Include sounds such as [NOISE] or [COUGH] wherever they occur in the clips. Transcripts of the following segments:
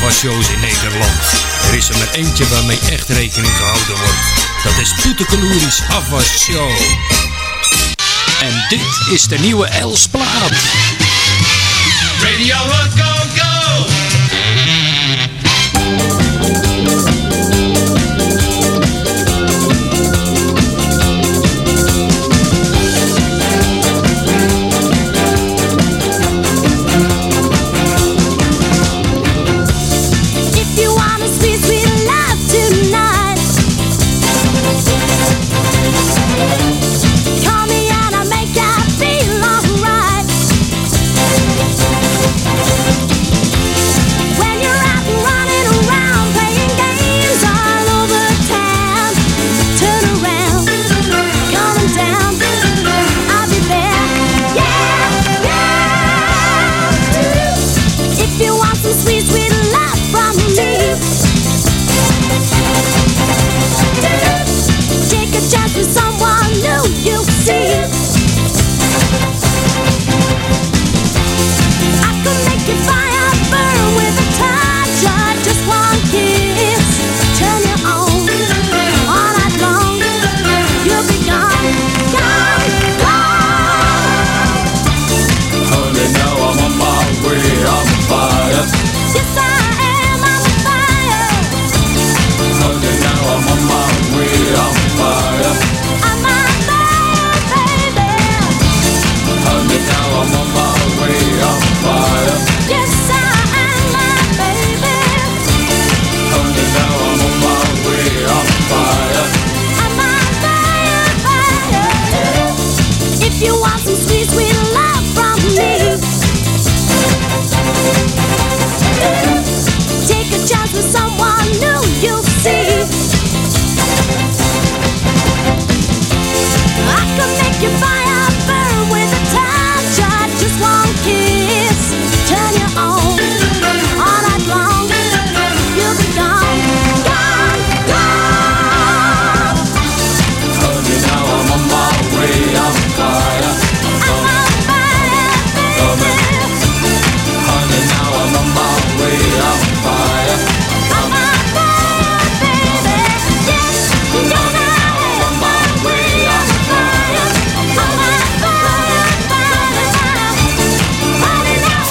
afwasshows in Nederland. Er is er maar eentje waarmee echt rekening gehouden wordt. Dat is Poetekeloeris Afwasshow. En dit is de nieuwe Elsplaat. Radio Go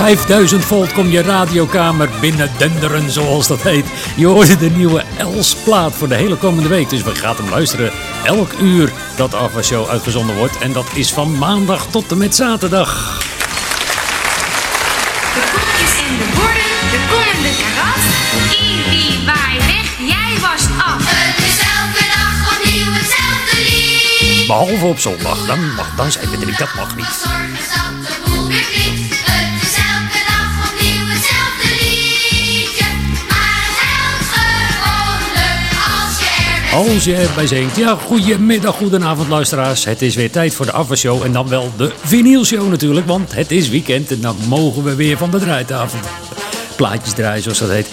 ...5000 volt kom je radiokamer binnen denderen, zoals dat heet. Je hoort de nieuwe Els-plaat voor de hele komende week. Dus we gaan hem luisteren elk uur dat Alpha Show uitgezonden wordt. En dat is van maandag tot en met zaterdag. De koekjes en de borden, de kom de karat. Ibi, waai weg, jij was af. Het is elke dag opnieuw hetzelfde lied. Behalve op zondag, dan, mag, dan zijn we er niet, dat mag niet. Als je erbij zingt. Ja, goedemiddag, goedenavond luisteraars. Het is weer tijd voor de afwasshow en dan wel de vinylshow natuurlijk. Want het is weekend en dan mogen we weer van de draaitafel. Plaatjes draaien zoals dat heet.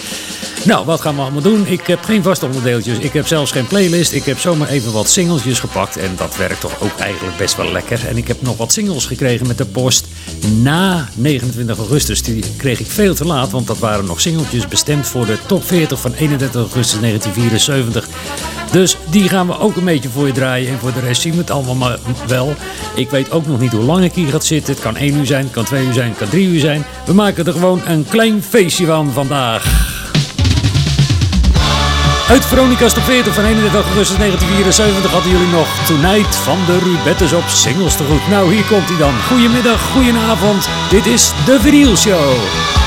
Nou, wat gaan we allemaal doen? Ik heb geen vaste onderdeeltjes. Ik heb zelfs geen playlist. Ik heb zomaar even wat singeltjes gepakt. En dat werkt toch ook eigenlijk best wel lekker. En ik heb nog wat singles gekregen met de post na 29 augustus. Die kreeg ik veel te laat, want dat waren nog singeltjes bestemd voor de top 40 van 31 augustus 1974. Dus die gaan we ook een beetje voor je draaien. En voor de rest zien we het allemaal maar wel. Ik weet ook nog niet hoe lang ik hier ga zitten. Het kan 1 uur zijn, het kan 2 uur zijn, het kan 3 uur zijn. We maken er gewoon een klein feestje van vandaag. Uit Veronica's top 40 van 31 augustus 1974 hadden jullie nog Tonight van de Rubettes op singles te. Nou, hier komt hij dan. Goedemiddag, goedenavond. Dit is de Vinyl Show.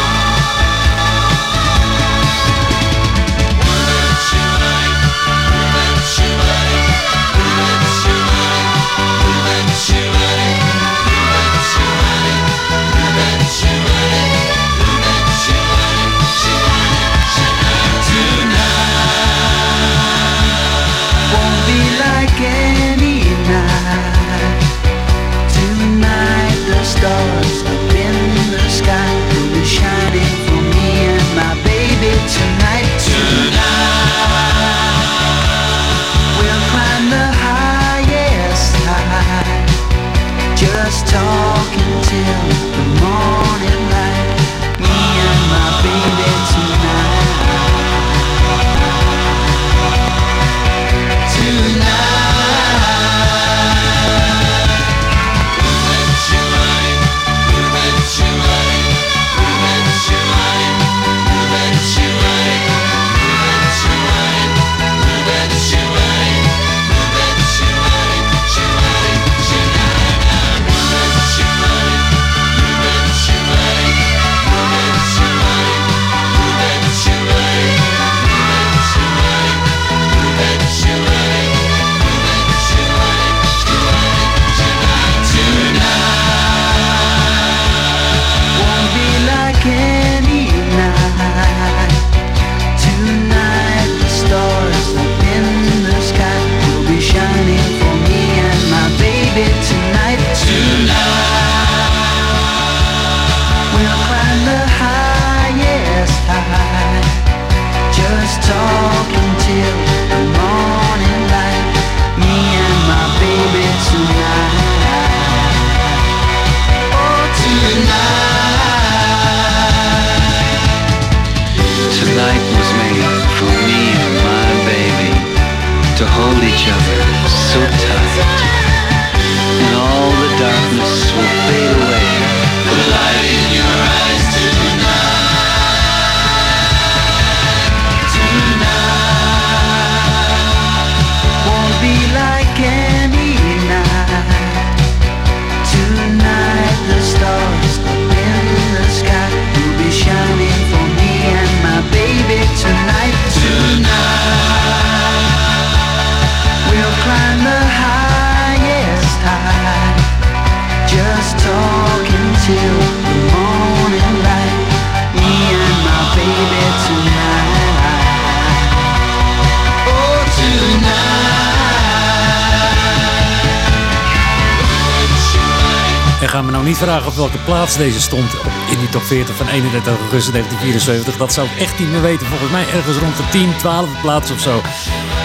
Plaats deze stond in die top 40 van 31 augustus 1974. Dat zou ik echt niet meer weten. Volgens mij ergens rond de 10, 12 plaats of zo.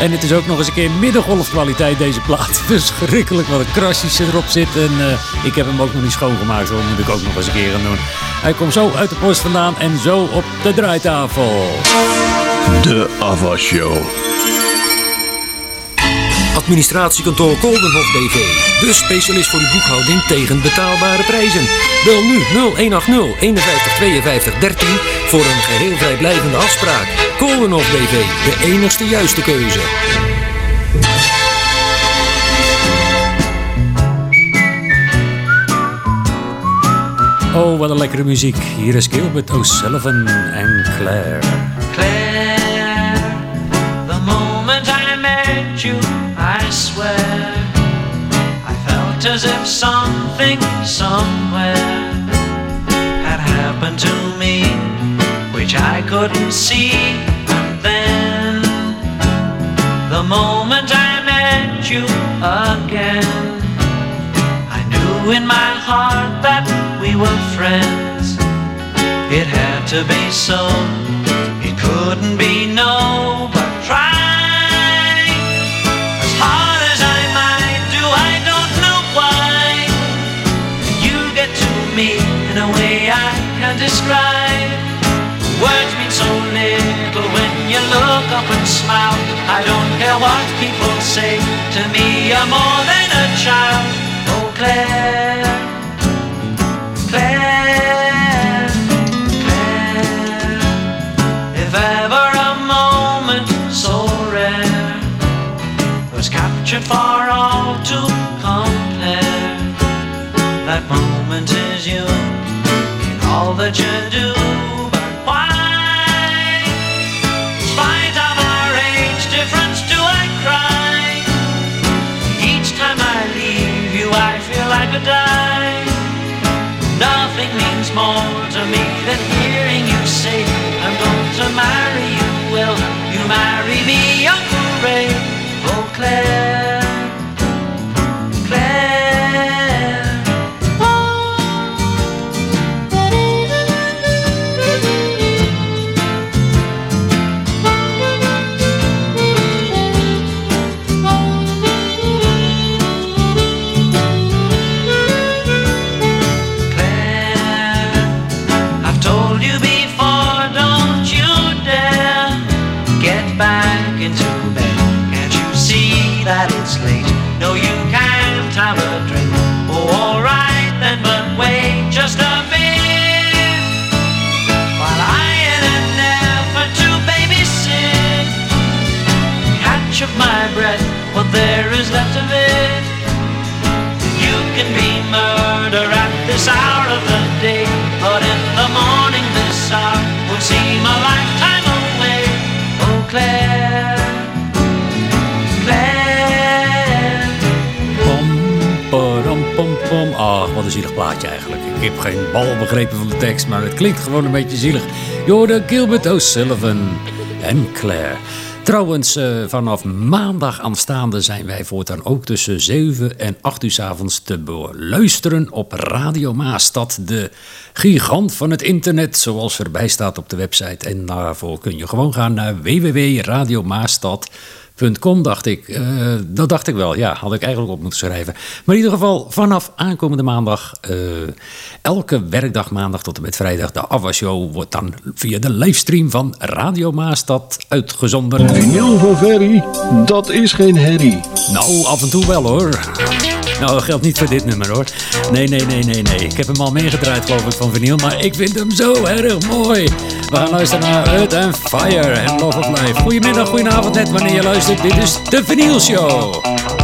En het is ook nog eens een keer middengolfkwaliteit deze plaat. [LAUGHS] Verschrikkelijk wat een krasjes erop zit. En eh, ik heb hem ook nog niet schoongemaakt hoor. Moet ik ook nog eens een keer gaan doen. Hij komt zo uit de post vandaan en zo op de draaitafel. De Ava Show. Administratiekantoor Koldenhof BV. De specialist voor uw boekhouding tegen betaalbare prijzen. Bel nu 0180 51 52 13 voor een geheel vrijblijvende afspraak. Koldenhof BV, de enigste juiste keuze. Oh, wat een lekkere muziek. Hier is Gilbert O'Sullivan en Claire. Claire, the moment I met you, as if something somewhere had happened to me, which I couldn't see. And then, the moment I met you again, I knew in my heart that we were friends. It had to be so. It couldn't be no, describe. Words mean so little when you look up and smile. I don't care what people say to me. You're more than a child. Oh, Claire. Claire, Claire, if ever a moment so rare was captured for all to compare, that moment is you that you do. But why, in spite of our age difference, do I cry? Each time I leave you, I feel like a die. Nothing means more to me than hearing you say I'm going to marry you. Will you marry me, Uncle Ray? Oh, Claire. Hour of the day, in the morning away. Oh, Claire. Pom, pom, pom. Ach, wat een zielig plaatje eigenlijk. Ik heb geen bal begrepen van de tekst, maar het klinkt gewoon een beetje zielig. Hoorde Gilbert O'Sullivan en Claire. Trouwens, eh, vanaf maandag aanstaande zijn wij voortaan ook tussen 7 en 8 uur 's avonds te beluisteren op Radio Maastad. De gigant van het internet, zoals erbij staat op de website. En daarvoor kun je gewoon gaan naar www.radiomaastad.nl Com, dacht ik. Eh, dat dacht ik wel, ja. Had ik eigenlijk op moeten schrijven. Maar in ieder geval, vanaf aankomende maandag... eh, elke werkdag maandag tot en met vrijdag... de Ava-show wordt dan via de livestream van Radio Maastad uitgezonden. Vinyl van Ferry, dat is geen herrie. Nou, af en toe wel hoor. Nou, dat geldt niet voor dit nummer hoor. Nee, nee, nee, nee, nee. Ik heb hem al meegedraaid geloof ik van vinyl, maar ik vind hem zo erg mooi. We gaan luisteren naar Earth and Fire en Love of Life. Goedemiddag, goedenavond net wanneer je luistert. Dit is de Vinyl Show.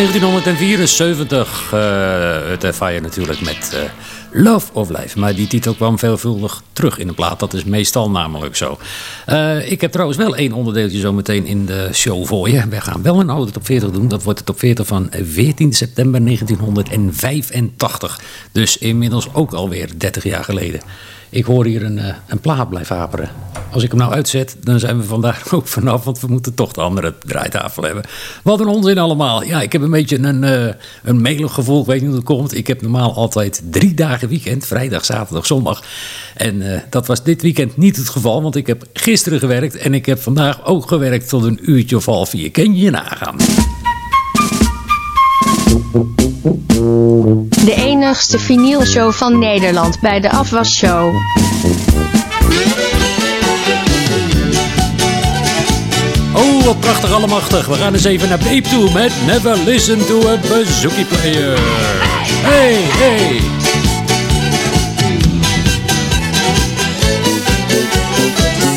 1974, eh het Fire natuurlijk met eh, Love of Life. Maar die titel kwam veelvuldig terug in de plaat. Dat is meestal namelijk zo. Eh, ik heb trouwens wel één onderdeeltje zo meteen in de show voor je. We gaan wel een oude top 40 doen. Dat wordt de top 40 van 14 september 1985. Dus inmiddels ook alweer 30 jaar geleden. Ik hoor hier een, eh, een plaat blijven haperen. Als ik hem nou uitzet, dan zijn we vandaag [LAUGHS] ook vanaf. Want we moeten toch de andere draaitafel hebben. Wat een onzin allemaal. Ja, ik heb een beetje een, eh, een. Ik weet niet hoe het komt. Ik heb normaal altijd drie dagen weekend. Vrijdag, zaterdag, zondag. En eh, dat was dit weekend niet het geval. Want ik heb gisteren gewerkt. En ik heb vandaag ook gewerkt tot een uurtje of half vier. Ken je nagaan? De enigste vinylshow van Nederland bij de Afwasshow. Oh, wat prachtig allemachtig. We gaan eens even naar Babe toe met Never Listen to a Bazooki Player. Hey, hey.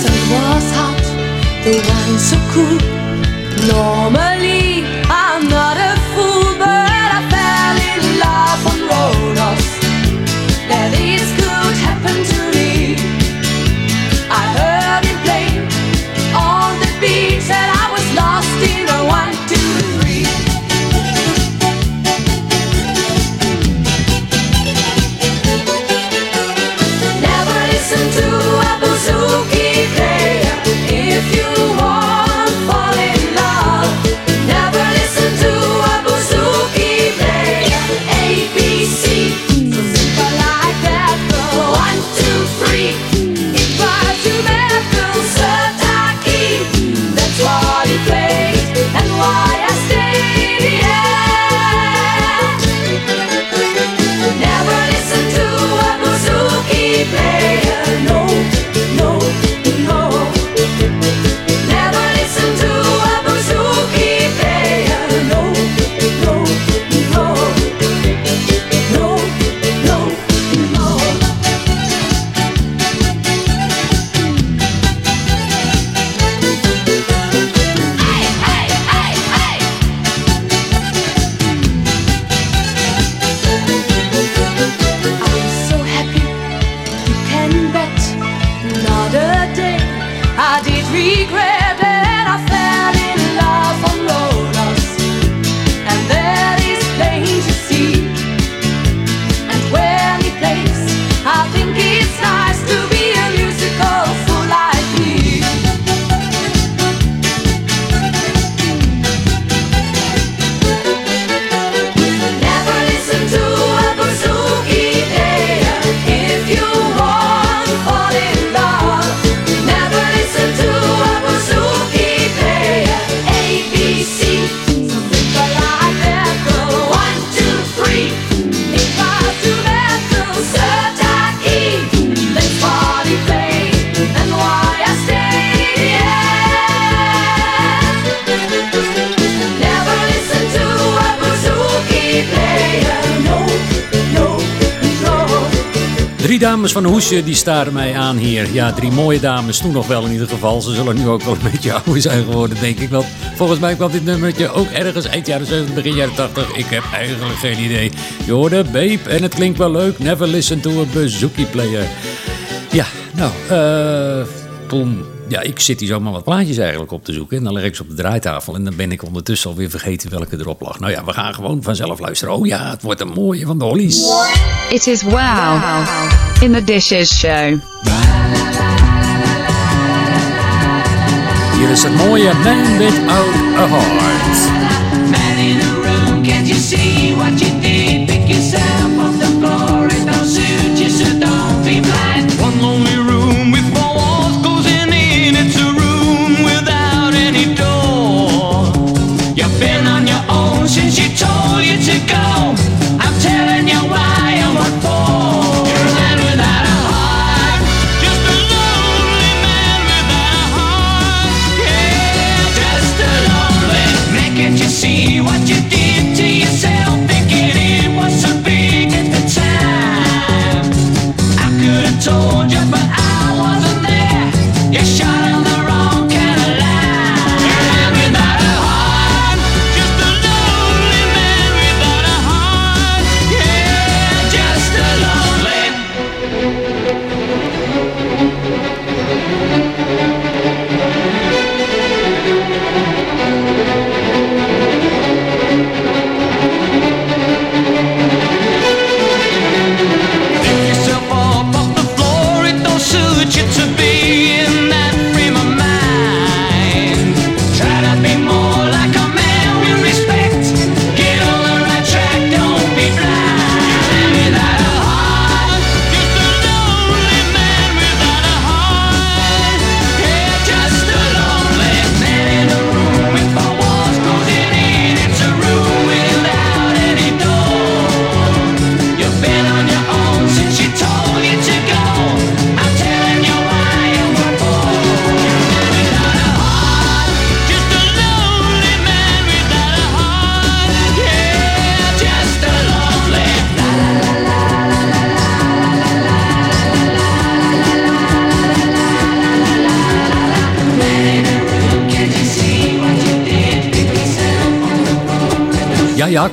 sun was hot, the wine so cool. Normally, dames van Hoesje die staren mij aan hier. Ja, drie mooie dames, toen nog wel in ieder geval. Ze zullen nu ook wel een beetje ouder zijn geworden, denk ik. Want volgens mij kwam dit nummertje ook ergens eind jaren 70, begin jaren 80. Ik heb eigenlijk geen idee. Je hoorde Babe en het klinkt wel leuk. Never listen to a bazooki player. Ja, nou, eh... toen... Ja, ik zit hier zomaar wat plaatjes eigenlijk op te zoeken. En dan leg ik ze op de draaitafel. En dan ben ik ondertussen alweer vergeten welke erop lag. Nou ja, we gaan gewoon vanzelf luisteren. Oh ja, het wordt een mooie van de Hollies. It is wow. In the Dishes Show. Hier is het mooie Man Without a Heart.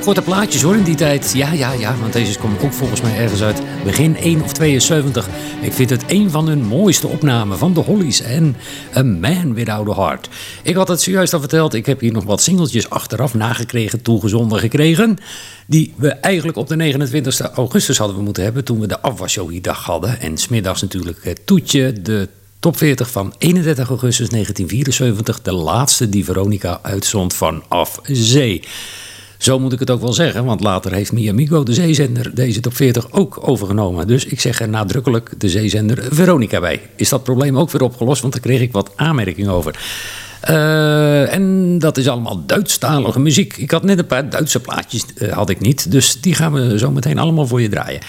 Korte plaatjes hoor in die tijd. Ja, ja, ja, want deze komt ook volgens mij ergens uit begin 1 of 72. Ik vind het een van hun mooiste opnamen van de Hollies en A Man Without a Heart. Ik had het zojuist al verteld, ik heb hier nog wat singeltjes achteraf nagekregen, toegezonden gekregen. Die we eigenlijk op de 29 augustus hadden we moeten hebben toen we de afwasshow die dag hadden. En smiddags natuurlijk het toetje, de Top 40 van 31 augustus 1974, de laatste die Veronica uitzond vanaf zee. Zo moet ik het ook wel zeggen, want later heeft Miamigo, de zeezender, deze top 40 ook overgenomen. Dus ik zeg er nadrukkelijk de zeezender Veronica bij. Is dat probleem ook weer opgelost, want daar kreeg ik wat aanmerkingen over. Eh, en dat is allemaal Duitsstalige muziek. Ik had net een paar Duitse plaatjes, eh, had ik niet. Dus die gaan we zo meteen allemaal voor je draaien.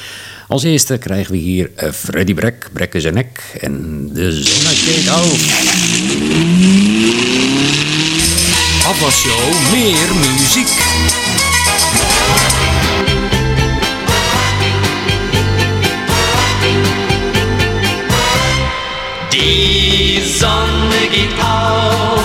Als eerste krijgen we hier eh, Freddy Brek, Brek is een nek en de zonnesteek af. Afwasshow, meer muziek. Die Sonne geht auf,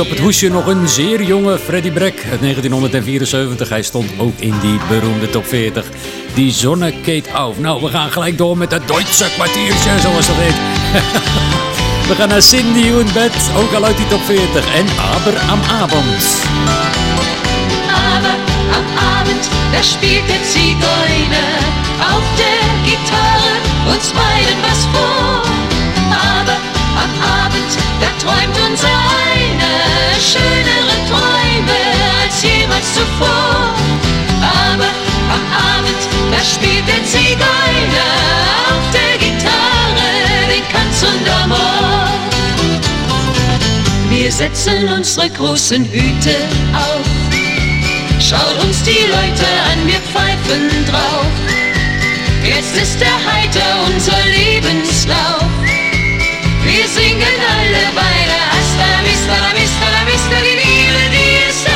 Op het hoesje nog een zeer jonge Freddy Breck uit 1974. Hij stond ook in die beroemde top 40. Die zonne keet auf. Nou, we gaan gelijk door met het Duitse kwartiertje, zoals dat heet. [LAUGHS] we gaan naar Cindy und Bed, ook al uit die top 40. En Aber am Abend. Aber am Abend, da spielt der Zigeuner auf der Gitarre uns beiden was vor. Aber am Abend, da träumt unser einer schönere Träume als jemals zuvor. Aber am Abend, da spielt der Zigeuner auf der Gitarre den Kanz und Amor. Wir setzen unsere großen Hüte auf. Schaut uns die Leute an, wir pfeifen drauf. Jetzt ist er heiter unser Lebenslauf. Wir singen alle beide Hasta la vista, la vista, la vista, die Liebe, die ist da.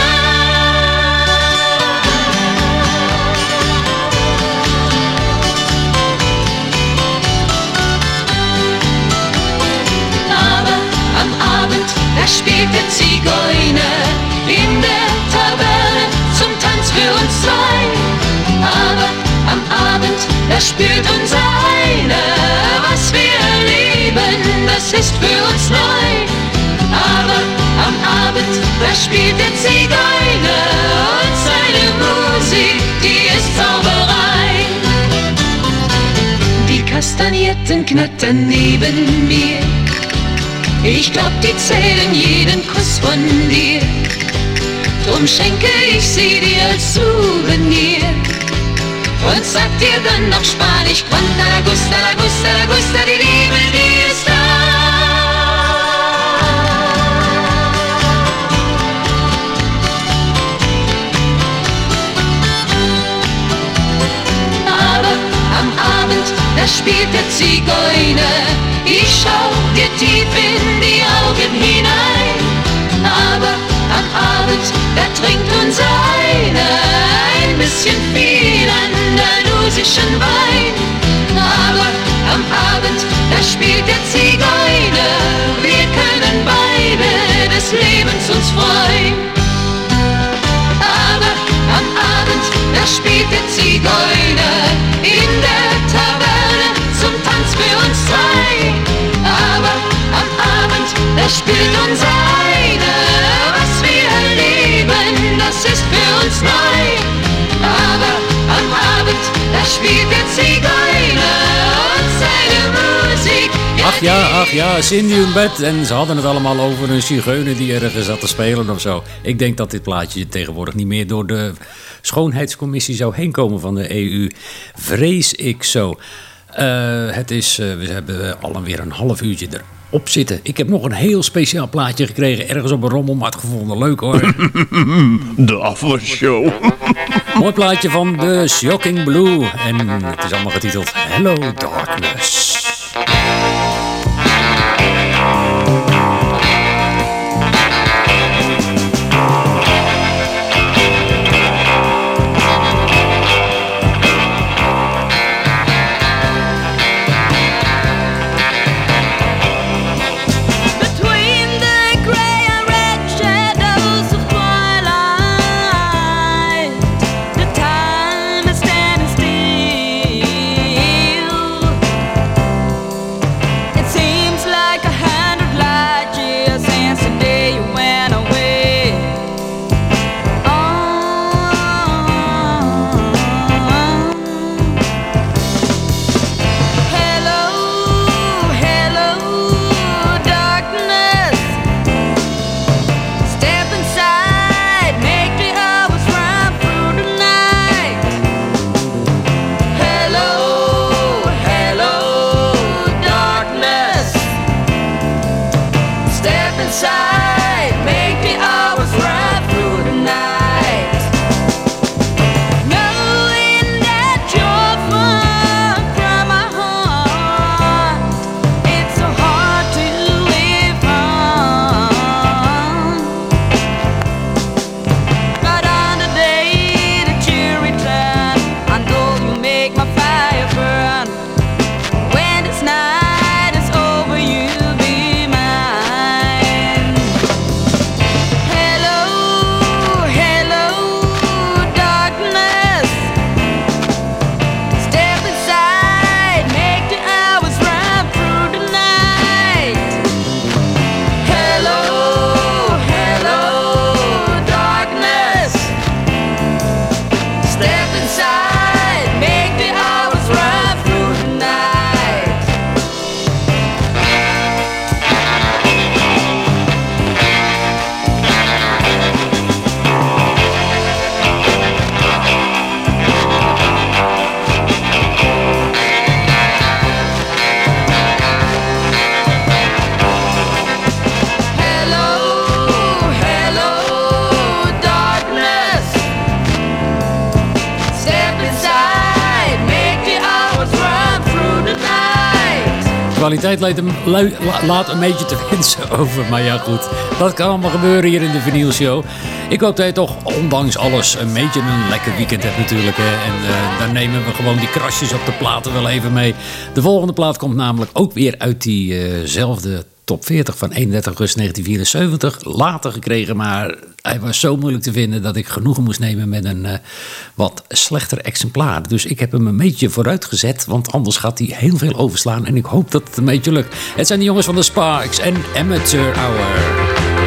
Aber am Abend, da spielt der Zigeuner in der Taverne zum Tanz für uns zwei. Aber am Abend, da spürt unser einer, was wir erleben, das ist für uns neu. Aber am Abend, da spielt der Zigeuner und seine Musik, die ist Zauberei. Die Kastanierten knattern neben mir. Ich glaub, die zählen jeden Kuss von dir. Drum schenke ich sie dir als Souvenir. Und sag dir dann noch Spanisch, Cuanta la gusta, gusta, gusta, spielt der Zigeuner. Ich schau dir tief in die Augen hinein. Aber am Abend, da trinkt unser einer ein bisschen viel andalusischen Wein. Aber am Abend, da spielt der Zigeuner. Wir können beide des Lebens uns freuen. Aber am Abend, da spielt der Zigeuner in der Taverne Da spielt unser einer, was wir erleben, das ist für uns neu. Aber am Abend, da spielt der Zigeuner und seine Musik. Ach ja, ach ja, Cindy und Bed. En ze hadden het allemaal over een zigeuner die ergens zat te spelen of zo. Ik denk dat dit plaatje tegenwoordig niet meer door de schoonheidscommissie zou heen komen van de EU. Vrees ik zo. Eh, het is, eh, we hebben alweer een half uurtje erop zitten. Ik heb nog een heel speciaal plaatje gekregen. Ergens op een rommelmat gevonden. Leuk hoor. [LAUGHS] De afwasshow. [LAUGHS] Mooi plaatje van de Shocking Blue. En het is allemaal getiteld Hello Darkness. Kwaliteit laat, la- laat een beetje te wensen [LAUGHS] over. Maar ja, goed. Dat kan allemaal gebeuren hier in de Vinyl Show. Ik hoop dat je toch, ondanks alles, een beetje een lekker weekend hebt natuurlijk. Hè. En eh, dan nemen we gewoon die krasjes op de platen wel even mee. De volgende plaat komt namelijk ook weer uit diezelfde top 40 van 31 augustus 1974. Later gekregen, maar hij was zo moeilijk te vinden dat ik genoegen moest nemen met een eh, wat slechter exemplaar. Dus ik heb hem een beetje vooruit gezet, want anders gaat hij heel veel overslaan. En ik hoop dat het een beetje lukt. Het zijn de jongens van de Sparks en Amateur Hour.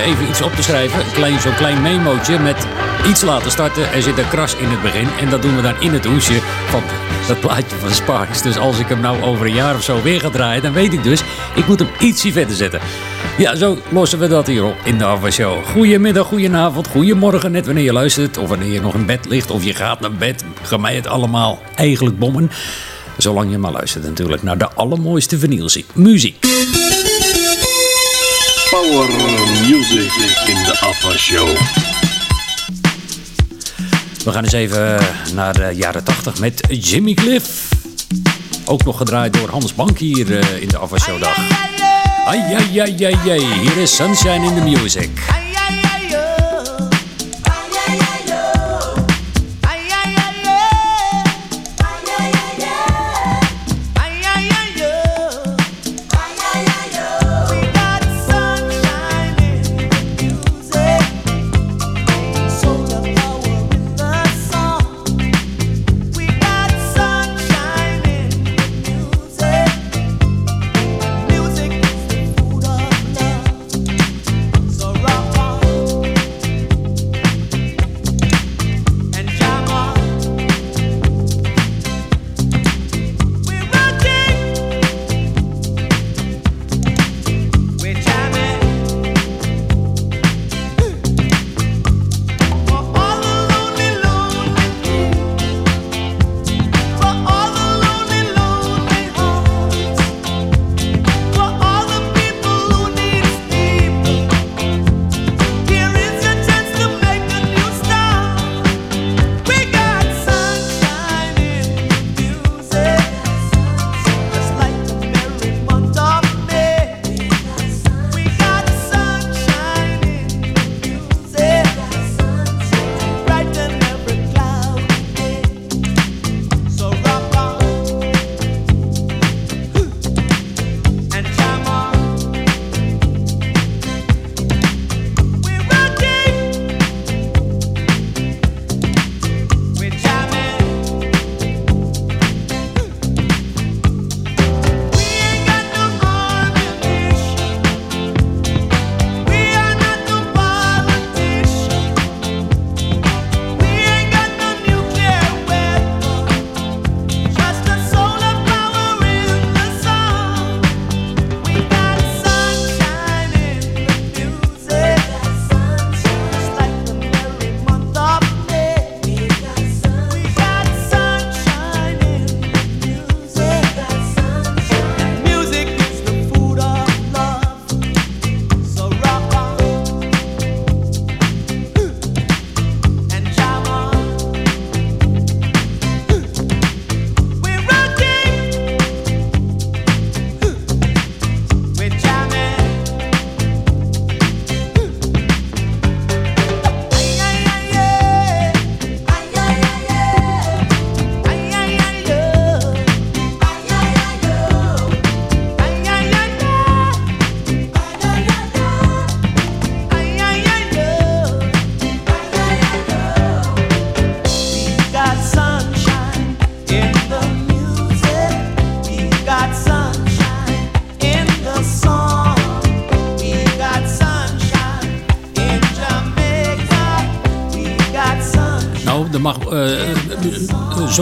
Even iets op te schrijven. Klein, zo'n klein memootje met iets laten starten. Er zit een kras in het begin. En dat doen we dan in het hoesje van dat plaatje van Sparks. Dus als ik hem nou over een jaar of zo weer ga draaien, dan weet ik dus, ik moet hem ietsje verder zetten. Ja, zo lossen we dat hier op in de Ava Show. Goedemiddag, goedenavond, goedemorgen, net wanneer je luistert. Of wanneer je nog in bed ligt of je gaat naar bed. Ga mij het allemaal eigenlijk bommen. Zolang je maar luistert natuurlijk naar de allermooiste vinylzie. Muziek. Power music in de Alpha Show. We gaan eens even naar de jaren 80 met Jimmy Cliff. Ook nog gedraaid door Hans Bank hier eh, in de Ava Show dag. Ai, ai, ai, ai, ai. Hier is Sunshine in the Music.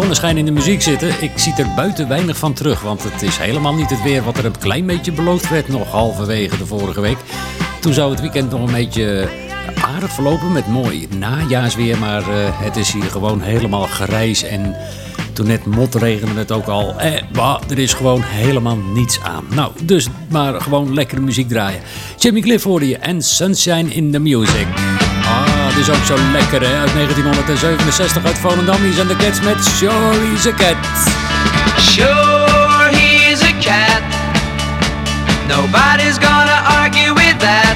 zonneschijn in de muziek zitten. Ik zie er buiten weinig van terug, want het is helemaal niet het weer wat er een klein beetje beloofd werd nog halverwege de vorige week. Toen zou het weekend nog een beetje aardig verlopen met mooi najaarsweer, maar eh, het is hier gewoon helemaal grijs en toen net motregende het ook al. Eh, er is gewoon helemaal niets aan. Nou, dus maar gewoon lekkere muziek draaien. Jimmy Cliff hoorde je en Sunshine in the Music. Ah, het is ook zo lekker hè. Uit 1967 uit Volendam. Hier zijn de Cats met Sure He's a Cat. Sure He's a Cat. Nobody's gonna argue with that.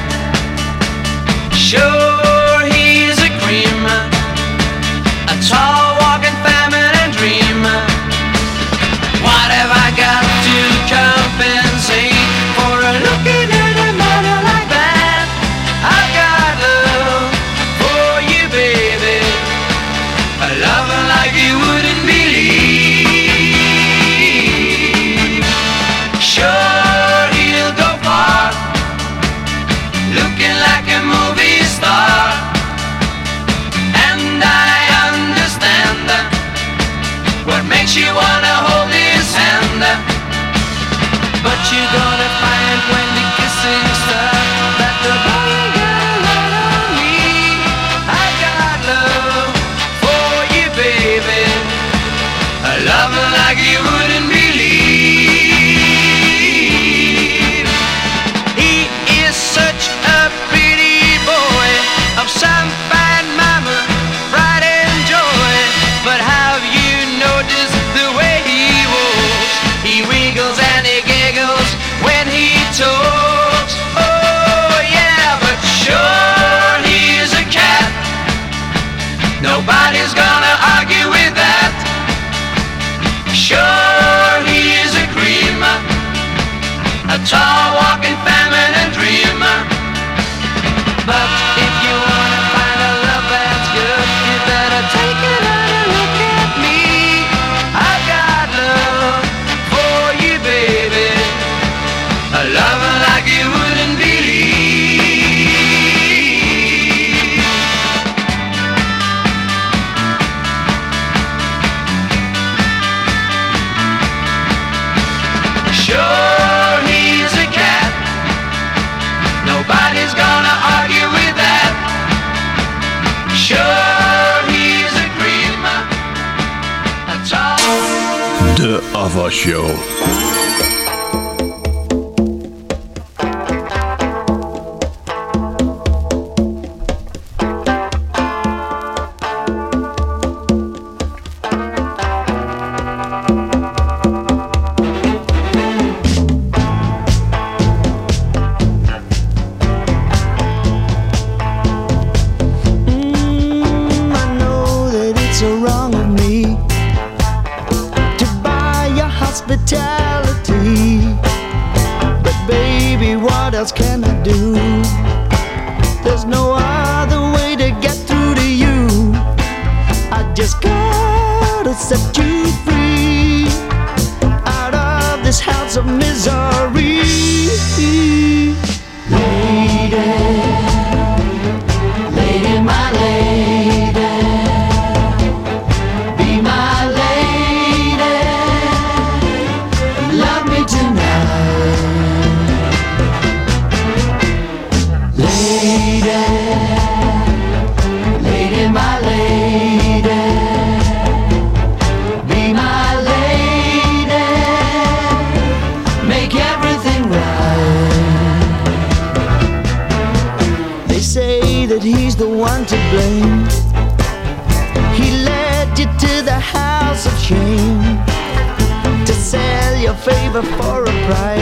Show. for a price.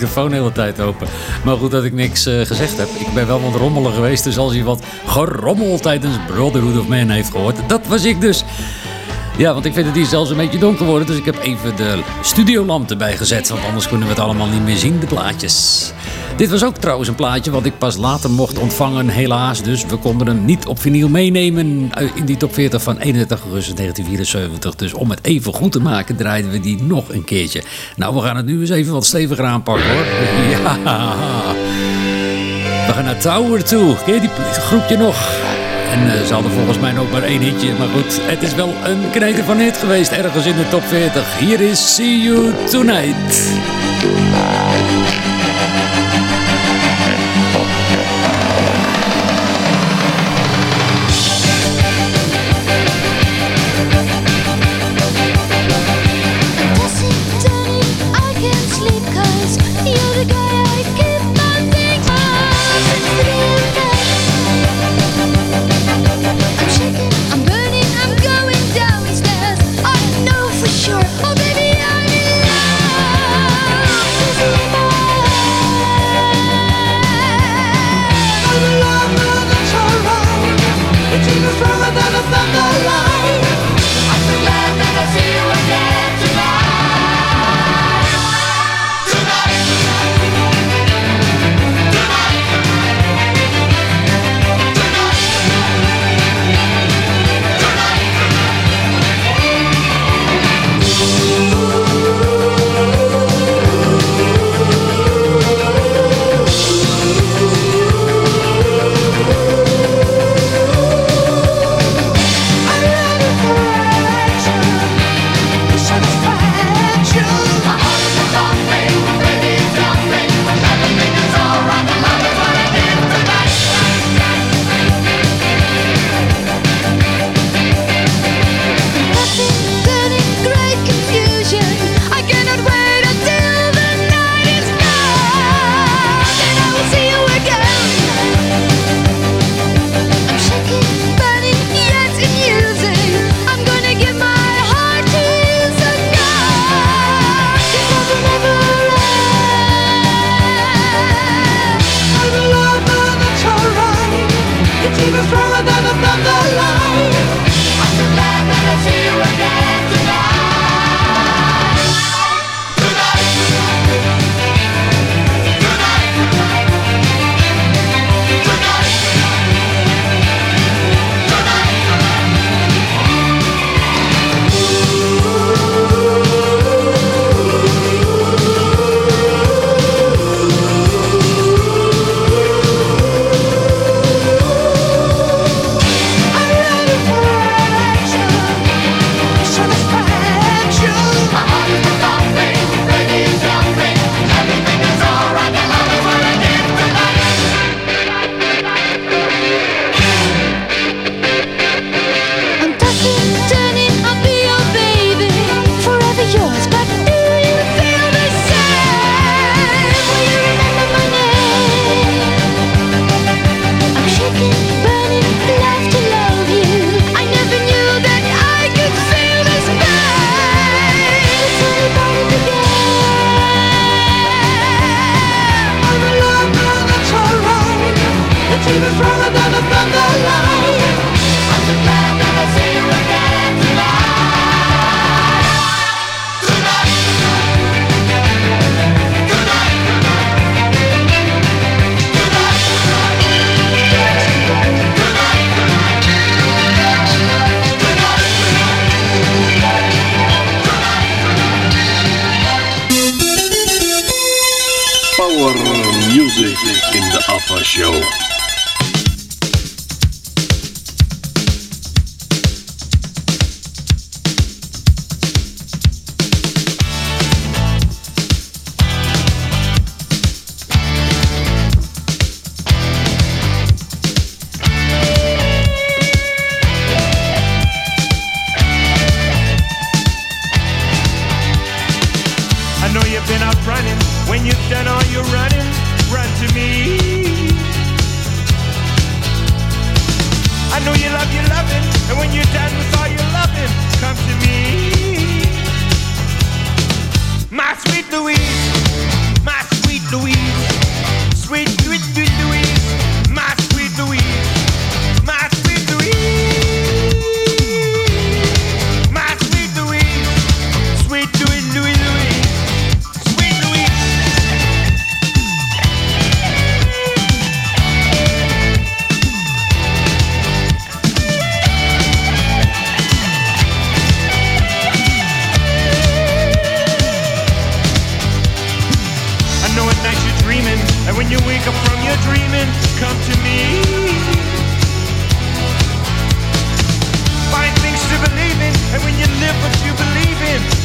Microfoon de hele tijd open. Maar goed dat ik niks eh, gezegd heb. Ik ben wel wat rommelig geweest. Dus als je wat gerommel tijdens Brotherhood of Man heeft gehoord. Dat was ik dus. Ja, want ik vind het hier zelfs een beetje donker worden. Dus ik heb even de studiolamp erbij gezet. Want anders kunnen we het allemaal niet meer zien, de plaatjes. Dit was ook trouwens een plaatje wat ik pas later mocht ontvangen, helaas. Dus we konden hem niet op vinyl meenemen in die top 40 van 31 augustus 1974. Dus om het even goed te maken draaiden we die nog een keertje. Nou, we gaan het nu eens even wat steviger aanpakken hoor. [LAUGHS] Ja. We gaan naar Tower toe. Ken die groepje nog? En eh, ze hadden volgens mij ook maar één hitje. Maar goed, het is wel een knijter van hit geweest ergens in de top 40. Hier is See You Tonight.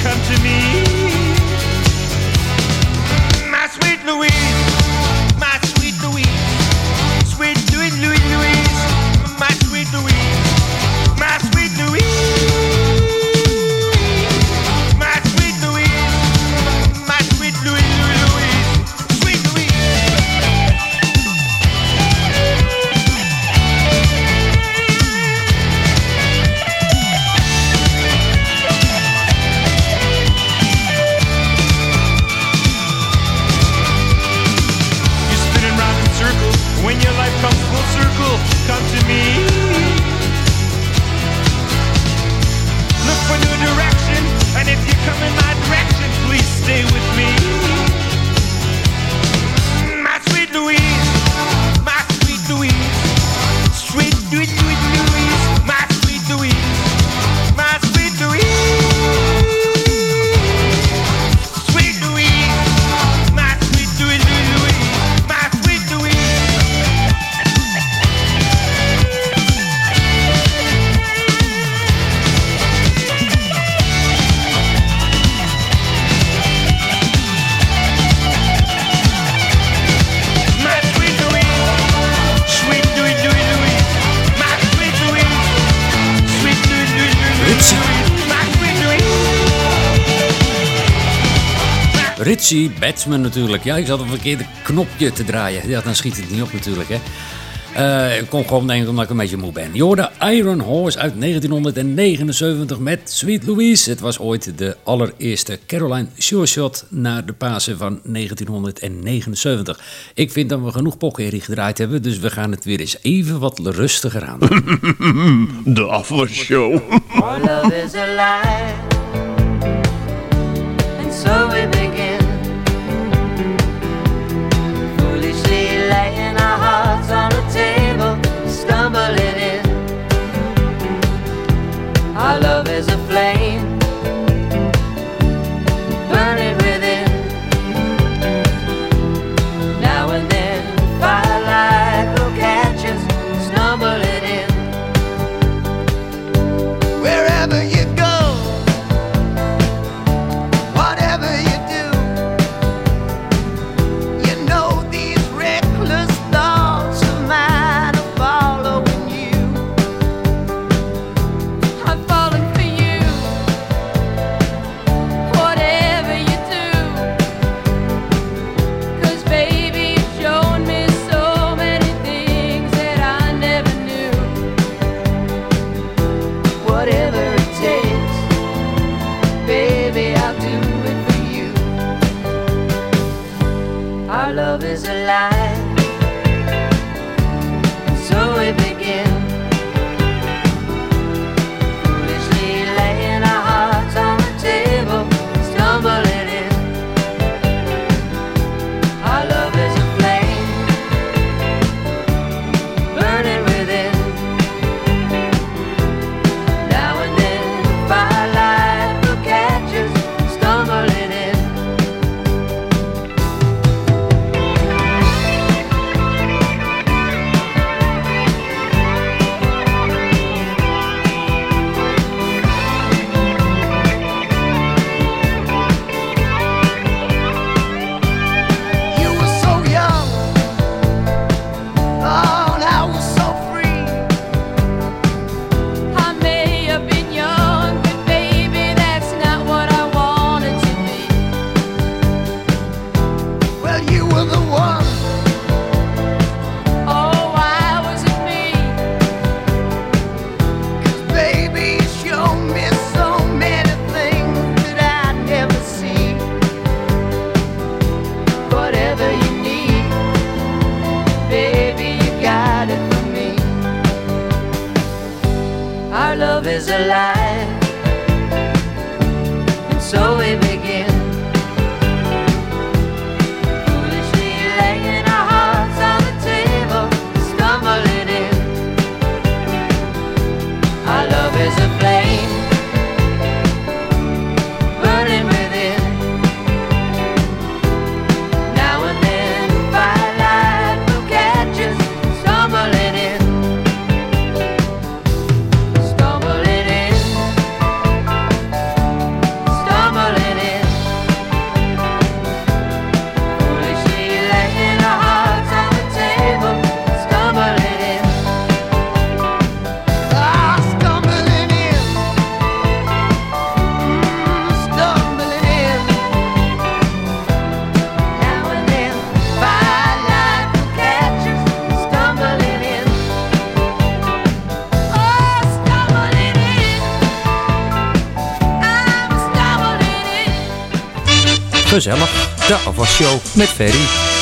come to me. Batsman natuurlijk. Ja, ik zat op een verkeerde knopje te draaien. Ja, dan schiet het niet op natuurlijk, hè. Eh, ik kom gewoon denken omdat ik een beetje moe ben. Je hoorde Iron Horse uit 1979 met Sweet Louise. Het was ooit de allereerste Caroline Sureshot na de Pasen van 1979. Ik vind dat we genoeg pokkerie gedraaid hebben, dus we gaan het weer eens even wat rustiger aan. [LAUGHS] De afwasshow. Our love is alive, and so we begin. Gezellig, de afwasshow met Ferry.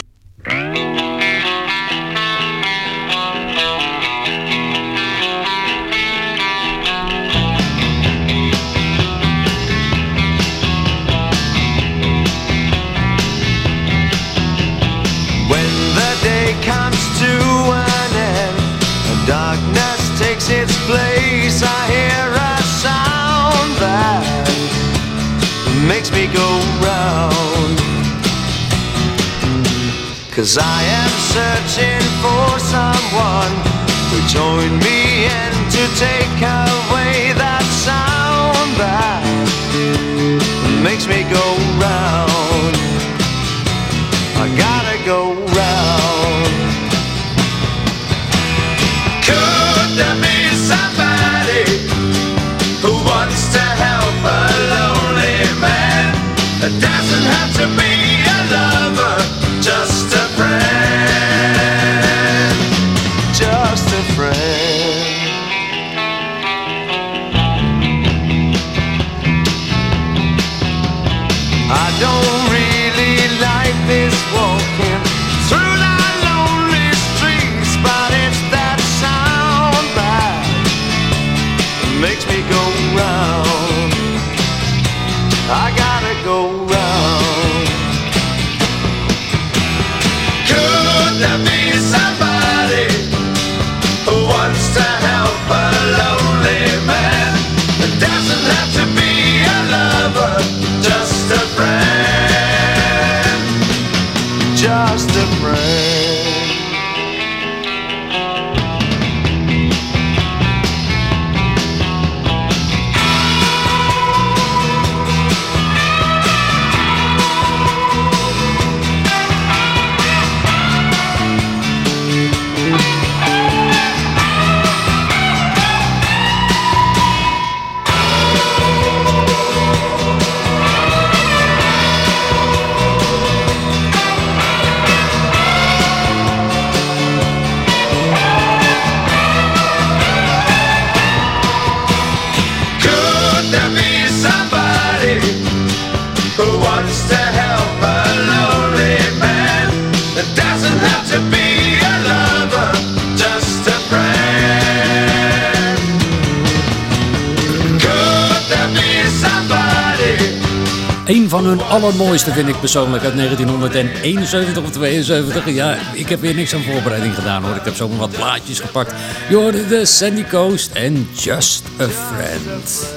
Allermooiste vind ik persoonlijk uit 1971 of 72. Ja, ik heb weer niks aan voorbereiding gedaan hoor. Ik heb zomaar wat plaatjes gepakt. Je hoorde de Sandy Coast en Just a Friend.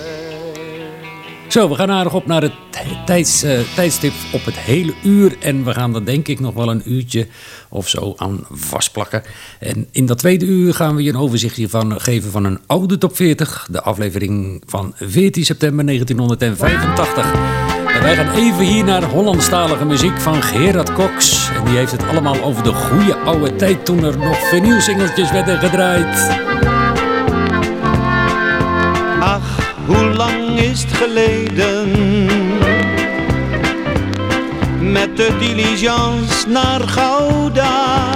Zo, we gaan aardig op naar het tijds, eh, tijdstip op het hele uur. En we gaan er denk ik nog wel een uurtje of zo aan vastplakken. En in dat tweede uur gaan we je een overzichtje van geven van een oude top 40. De aflevering van 14 september 1985. Wij gaan even hier naar Hollandstalige muziek van Gerard Cox. En die heeft het allemaal over de goede oude tijd toen er nog vinylsingeltjes werden gedraaid. Ach, hoe lang is het geleden? Met de diligence naar Gouda.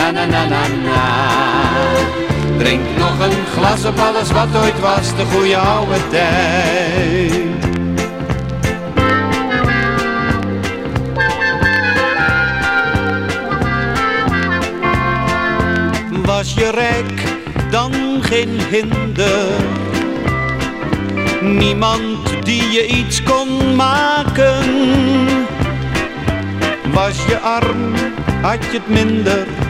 na na na na na. Drink nog een glas op alles wat ooit was, de goede oude tijd. Was je rijk, dan geen hinder. Niemand die je iets kon maken. Was je arm, had je het minder.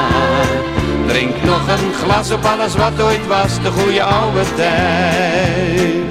Een glas op alles wat ooit was, de goede oude tijd.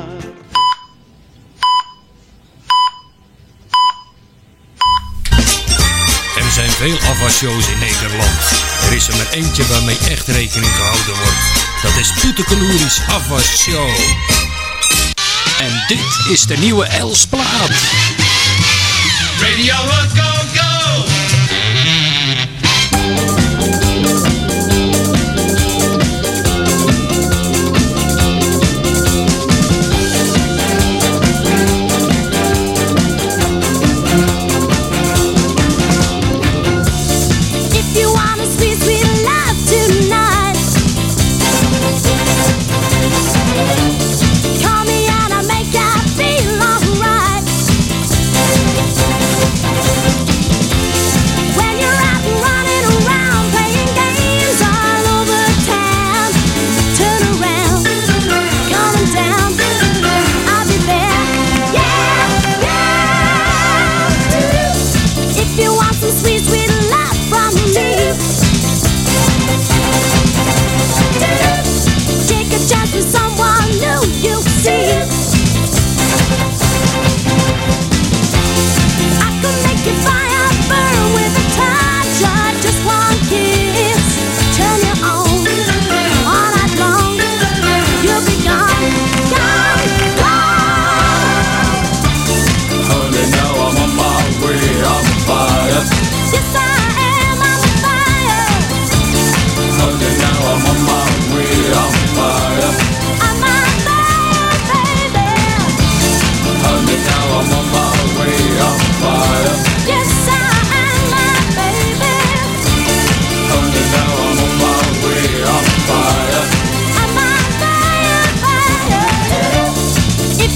Veel afwasshows in Nederland. Er is er maar eentje waarmee echt rekening gehouden wordt. Dat is Poetekeloeris Afwasshow. En dit is de nieuwe Elsplaat. Radio Rock, go, go!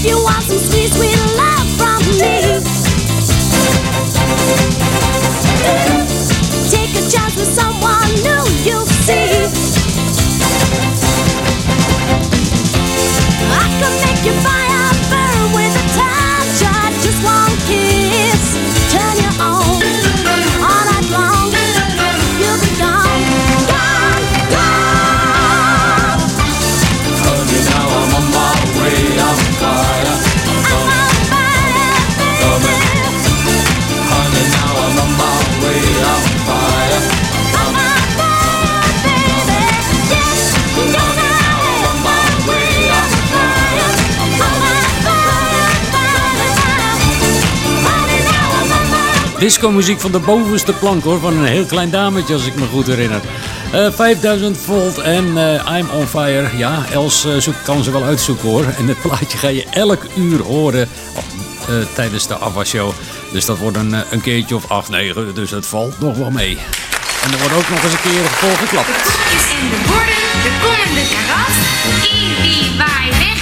You want some sweet, sweet love from me, take a chance with someone new. You'll see. I can make your Disco muziek van de bovenste plank hoor, van een heel klein dametje als ik me goed herinner. Eh, 5000 volt en eh, I'm on fire. Ja, Els eh, zoek, kan ze wel uitzoeken hoor. En het plaatje ga je elk uur horen eh, tijdens de afwasshow. Dus dat wordt een, eh, een keertje of 8, 9, dus het valt nog wel mee. En er wordt ook nog eens een keer volgeklapt. Kopjes en de borden, de komende karat. Ibi, waai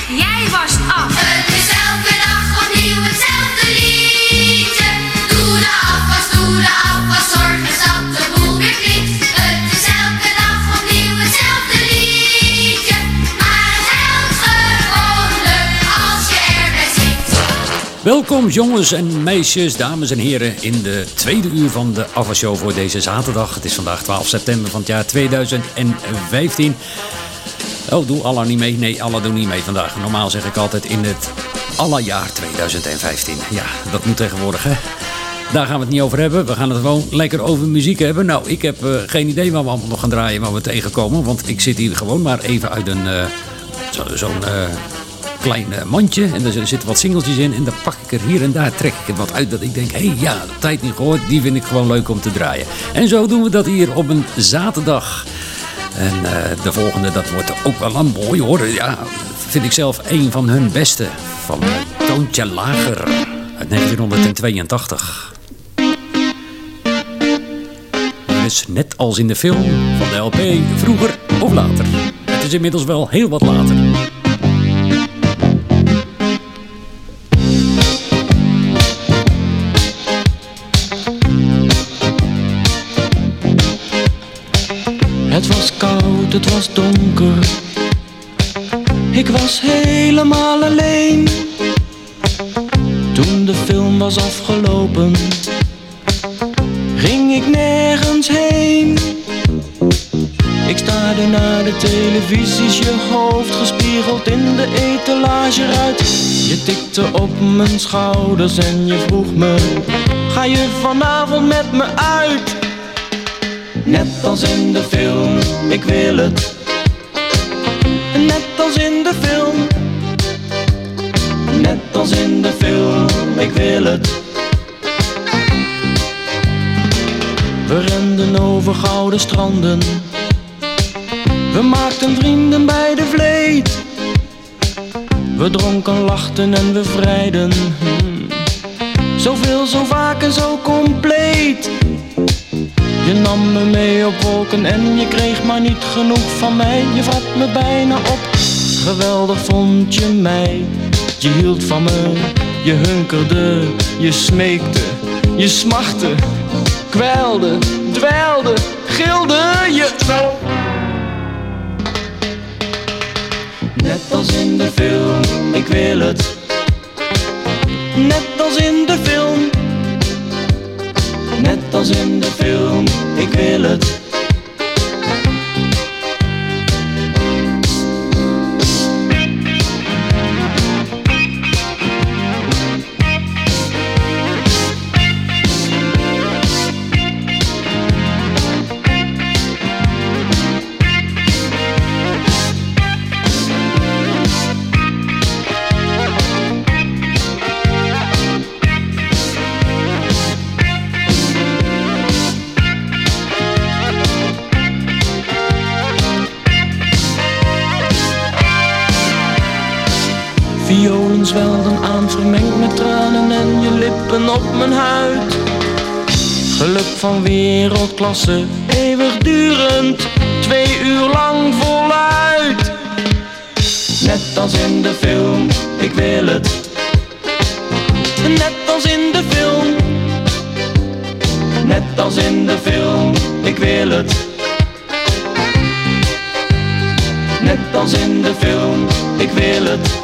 Welkom jongens en meisjes, dames en heren in de tweede uur van de Avashow voor deze zaterdag. Het is vandaag 12 september van het jaar 2015. Oh, doe Allah niet mee? Nee, Allah doet niet mee vandaag. Normaal zeg ik altijd in het Allah jaar 2015. Ja, dat moet tegenwoordig hè. Daar gaan we het niet over hebben. We gaan het gewoon lekker over muziek hebben. Nou, ik heb eh, geen idee waar we allemaal nog gaan draaien, waar we tegenkomen. Want ik zit hier gewoon maar even uit een eh, zo- zo'n eh, klein eh, mandje. En er zitten wat singeltjes in. En dan pak ik er hier en daar, trek ik er wat uit dat ik denk... hé, hey, ja, tijd niet gehoord, die vind ik gewoon leuk om te draaien. En zo doen we dat hier op een zaterdag. En eh, de volgende, dat wordt ook wel een mooi hoor. Ja, vind ik zelf een van hun beste. Van eh, Toontje Lager uit 1982. Dit is net als in de film van de LP, vroeger of later. Het is inmiddels wel heel wat later. Het was donker. Ik was helemaal alleen. Toen de film was afgelopen, ging ik nergens heen. Ik staarde naar de televisies, je hoofd gespiegeld in de etalage uit. Je tikte op mijn schouders en je vroeg me: Ga je vanavond met me uit? Net als in de film, ik wil het. Net als in de film. Net als in de film, ik wil het. We renden over gouden stranden. We maakten vrienden bij de vleet. We dronken, lachten en we vrijden. Hmm. Zoveel, zo vaak en zo compleet. Je nam me mee op wolken en je kreeg maar niet genoeg van mij. Je vat me bijna op, geweldig vond je mij. Je hield van me, je hunkerde, je smeekte, je smachtte, kwelde, dweilde, gilde je. Net als in de film, ik wil het. Net als in. Net als in de film, ik wil het. Zwelden aan, vermengd met tranen en je lippen op mijn huid. Geluk van wereldklasse, eeuwigdurend, twee uur lang voluit. Net als in de film, ik wil het. Net als in de film. Net als in de film, ik wil het. Net als in de film, ik wil het.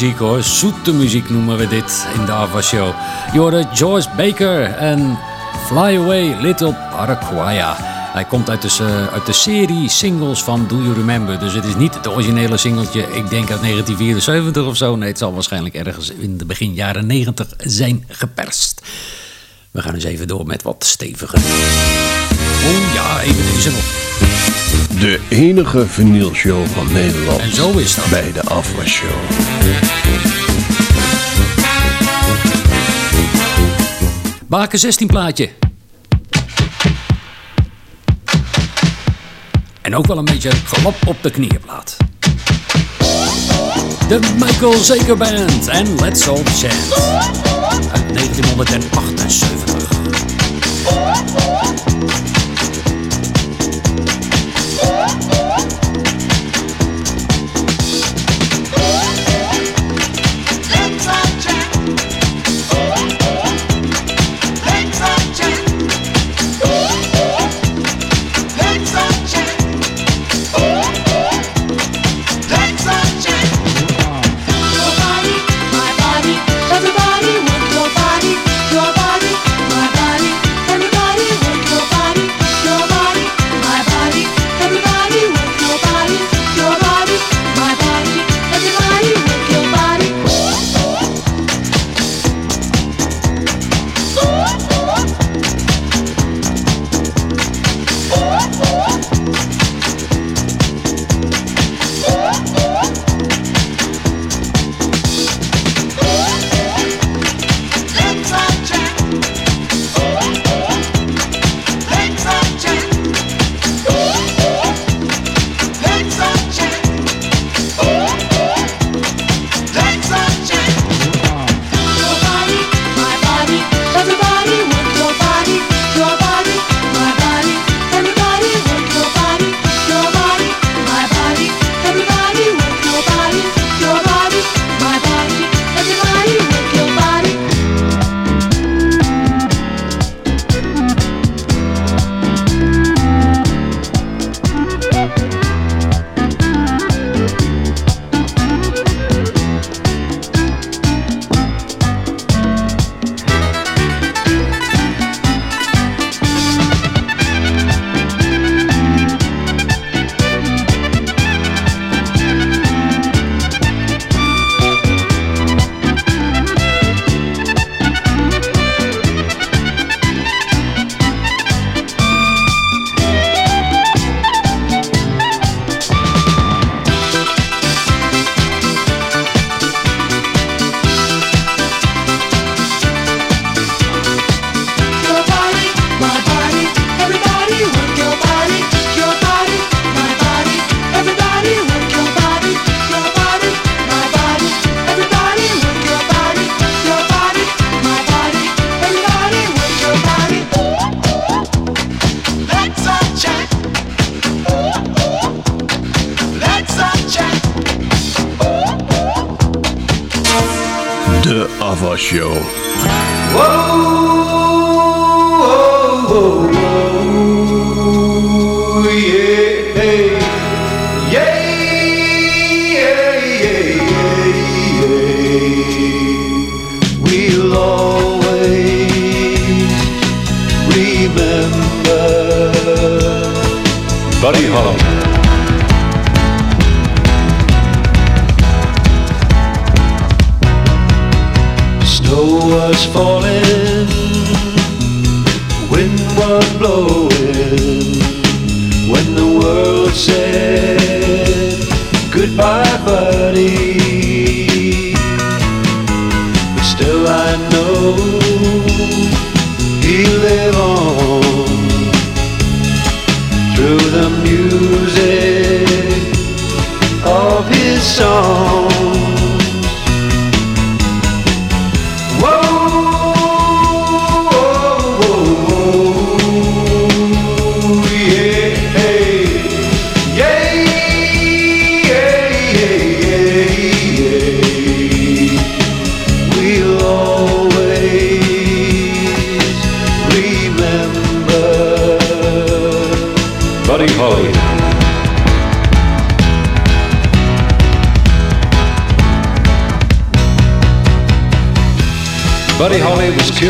muziek. Zoete muziek noemen we dit in de Ava Show. Je Baker en Fly Away Little Paraguaya. Hij komt uit de, uit de, serie singles van Do You Remember. Dus het is niet het originele singeltje, ik denk uit 1974 of zo. Nee, het zal waarschijnlijk ergens in de begin jaren 90 zijn geperst. We gaan eens even door met wat steviger. Oh ja, even deze nog. De enige vinylshow van Nederland. En zo is dat. Bij de afwasshow. Baken 16 plaatje. En ook wel een beetje galop op de knieënplaat. De Michael Zeker Band en Let's All Chance. Uit 1978. Snow was falling, wind was blowing, when the world said goodbye, buddy. But still, I know he'll live on through the music of his songs.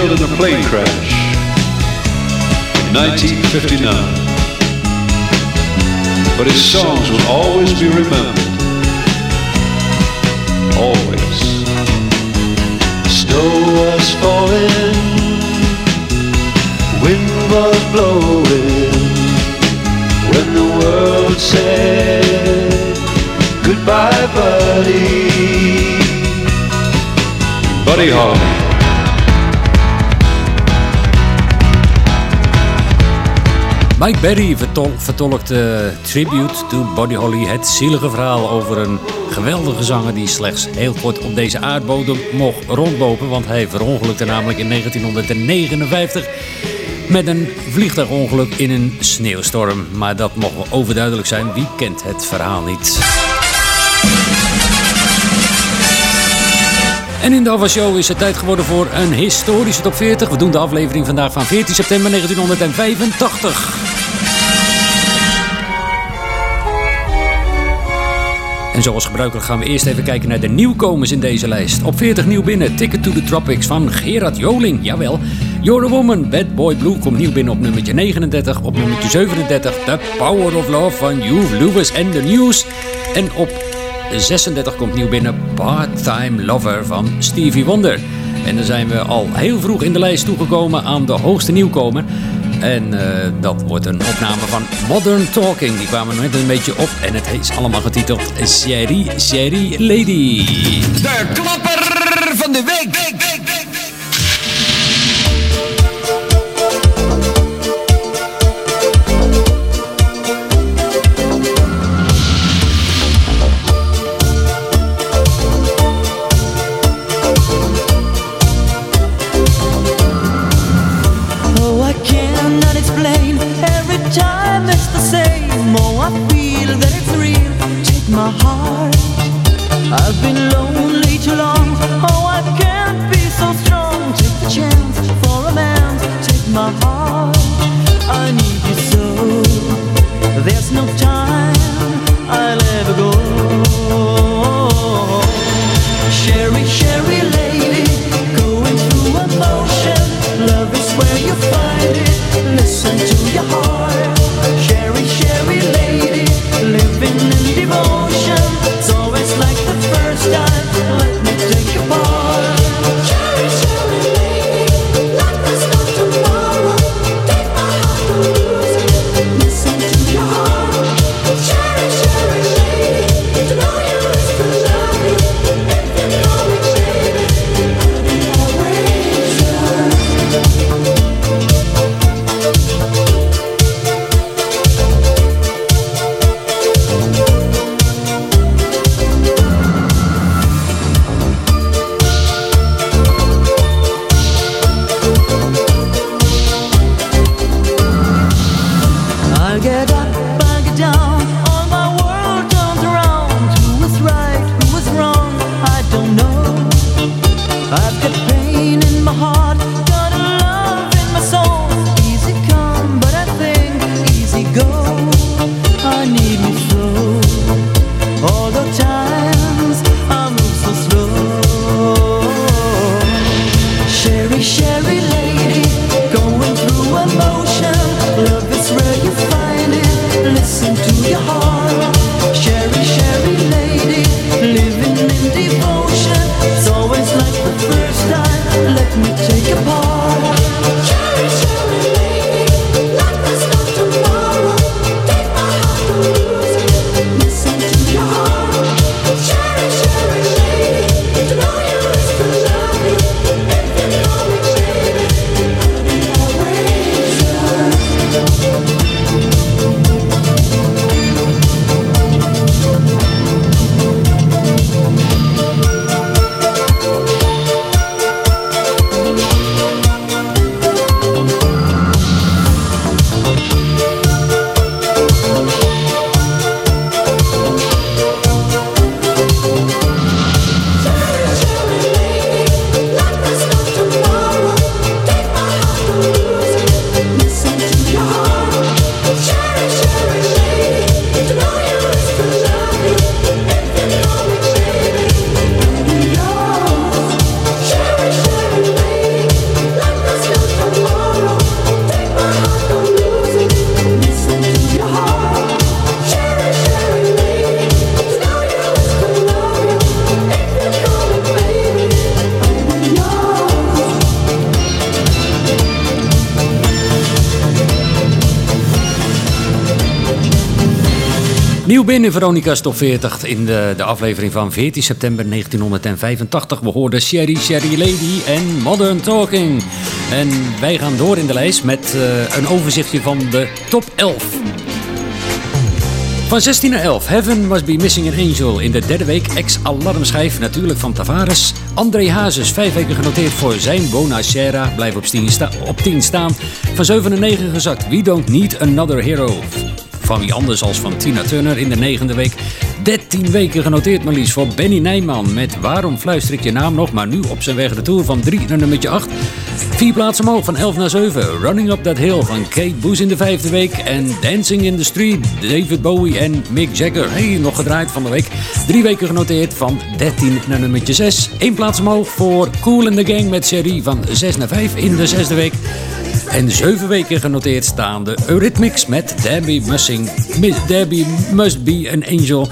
Killed in a plane crash in 1959. But his songs will always be remembered. Always. Snow was falling, wind was blowing, when the world said goodbye, buddy. Buddy Holly. Mike Berry vertol vertolkt eh, Tribute to Buddy Holly. Het zielige verhaal over een geweldige zanger die slechts heel kort op deze aardbodem mocht rondlopen. Want hij verongelukte namelijk in 1959 met een vliegtuigongeluk in een sneeuwstorm. Maar dat mocht wel overduidelijk zijn. Wie kent het verhaal niet? En in de Ava Show is het tijd geworden voor een historische top 40. We doen de aflevering vandaag van 14 september 1985. En zoals gebruikelijk gaan we eerst even kijken naar de nieuwkomers in deze lijst. Op 40 nieuw binnen, Ticket to the Tropics van Gerard Joling. Jawel. You're Woman, Bad Boy Blue komt nieuw binnen op nummertje 39. Op nummertje 37, The Power of Love van Hugh Lewis and the News. En op 36 komt nieuw binnen Part-Time Lover van Stevie Wonder. En dan zijn we al heel vroeg in de lijst toegekomen aan de hoogste nieuwkomer. En eh, dat wordt een opname van Modern Talking. Die kwamen net een beetje op en het is allemaal getiteld Sherry, Sherry Lady. De klapper van de week. Oh, my heart. I've been lonely too long. Oh, I can't be so strong. Take chance for. Take my heart. I need you so. There's no time. I'll Binnen Veronica's Top 40 in de, de aflevering van 14 september 1985. We hoorden Sherry, Sherry Lady en Modern Talking. En wij gaan door in de lijst met eh, een overzichtje van de top 11. Van 16 naar 11. Heaven Must Be Missing an Angel. In de derde week ex-alarmschijf natuurlijk van Tavares. André Hazes, vijf weken genoteerd voor zijn Bonacera. Blijft op 10, sta- op 10 staan. Van 7 naar 9 gezakt. We Don't Need Another Hero. Van wie anders als van Tina Turner in de negende week. 13 weken genoteerd maar liefst voor Benny Nijman. Met Waarom fluister ik je naam nog? Maar nu op zijn weg de Tour van 3 naar nummertje 8. Vier plaatsen omhoog van 11 naar 7. Running Up That Hill van Kate Boes in de vijfde week. En Dancing in the Street, David Bowie en Mick Jagger. Hey, nog gedraaid van de week. Drie weken genoteerd van 13 naar nummertje 6. Eén plaats omhoog voor Cool in the Gang met Sherry van 6 naar 5 in de zesde week. En zeven weken genoteerd staan de Eurythmics met Debbie, Mussing, Debbie Must Be an Angel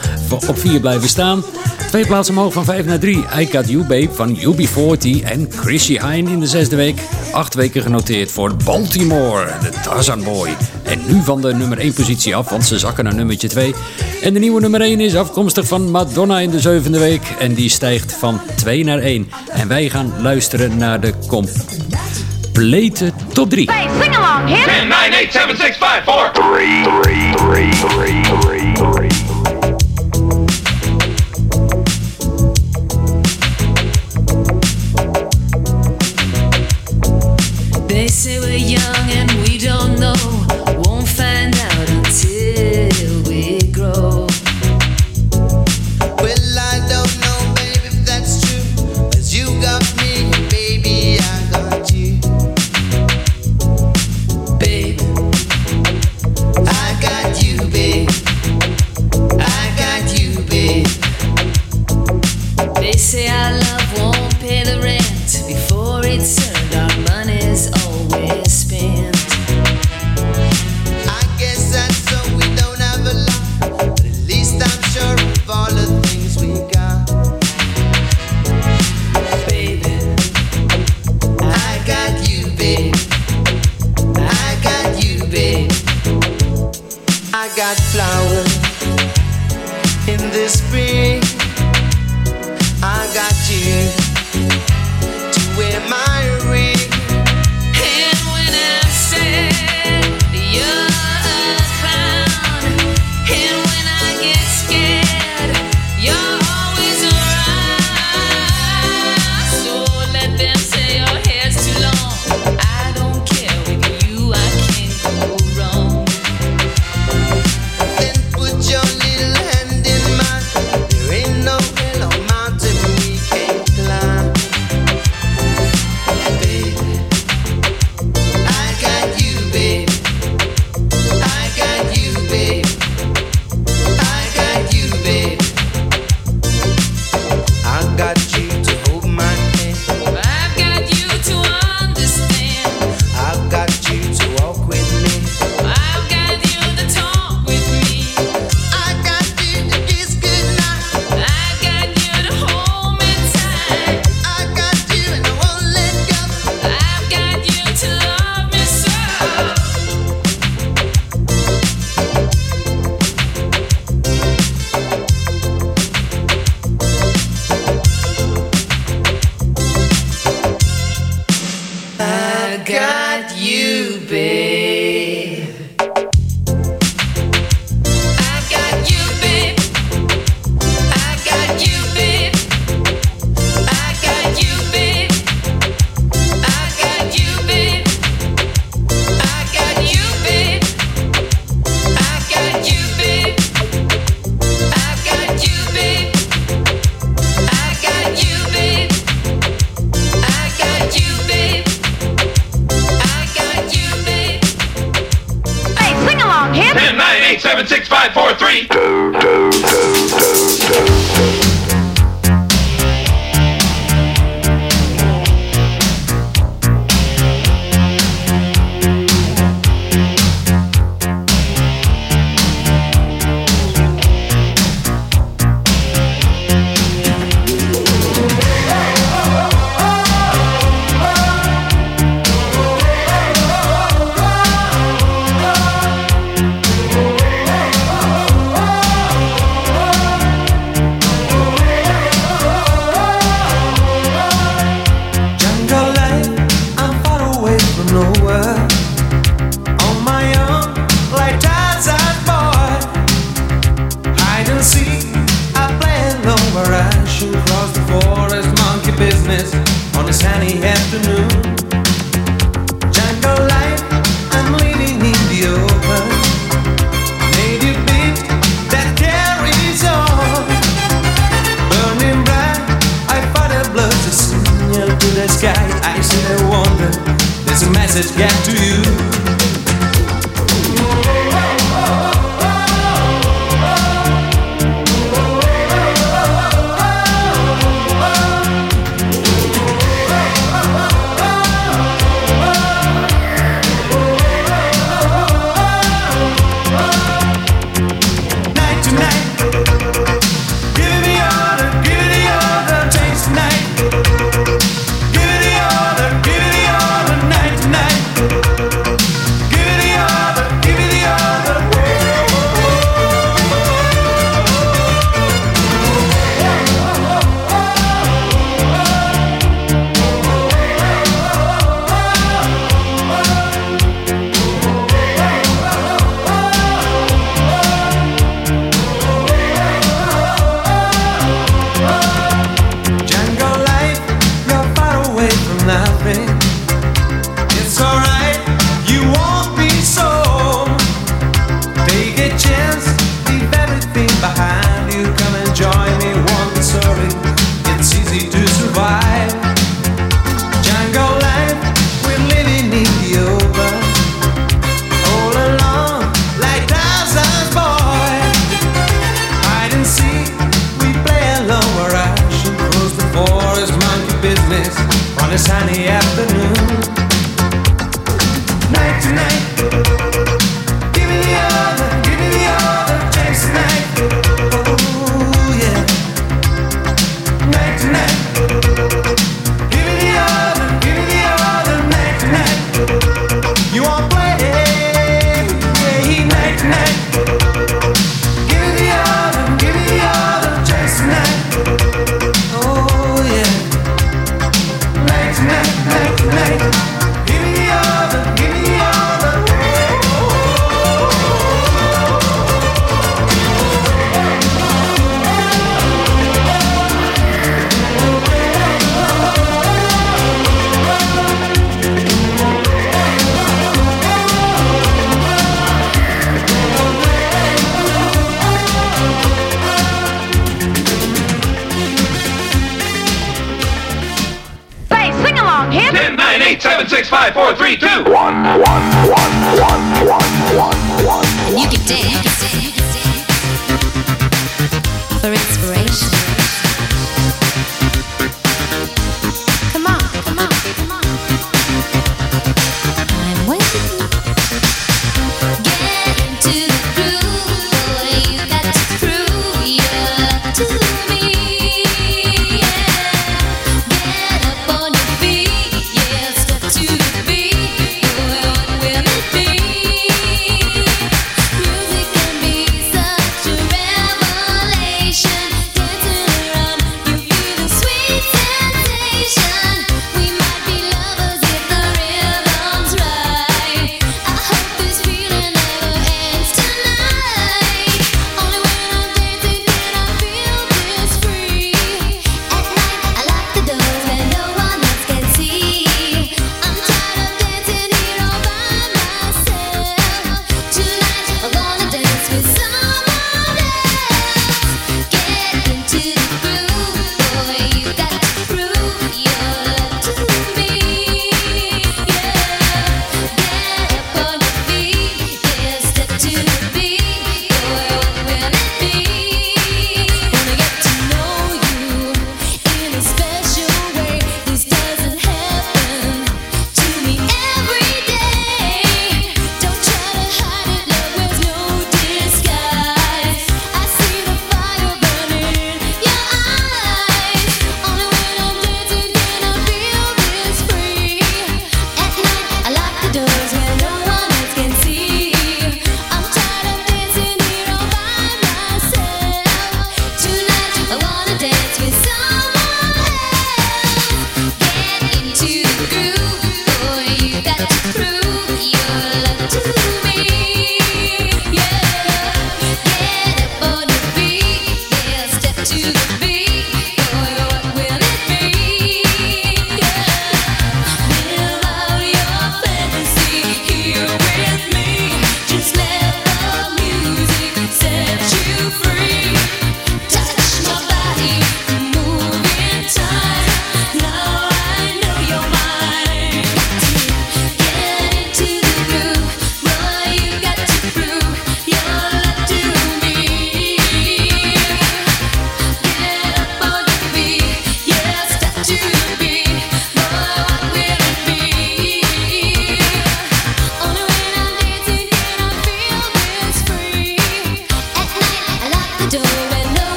op 4 blijven staan. Twee plaatsen omhoog van 5 naar 3. I Got You Babe van UB40 en Chrissy Hine in de zesde week. Acht weken genoteerd voor Baltimore, de Tarzan Boy. En nu van de nummer 1 positie af, want ze zakken naar nummertje 2. En de nieuwe nummer 1 is afkomstig van Madonna in de zevende week. En die stijgt van 2 naar 1. En wij gaan luisteren naar de complete top 3. Hey, sing along, hit 10, 9, 8, 7, 6, 5, 4, 3, 3, 3, 3,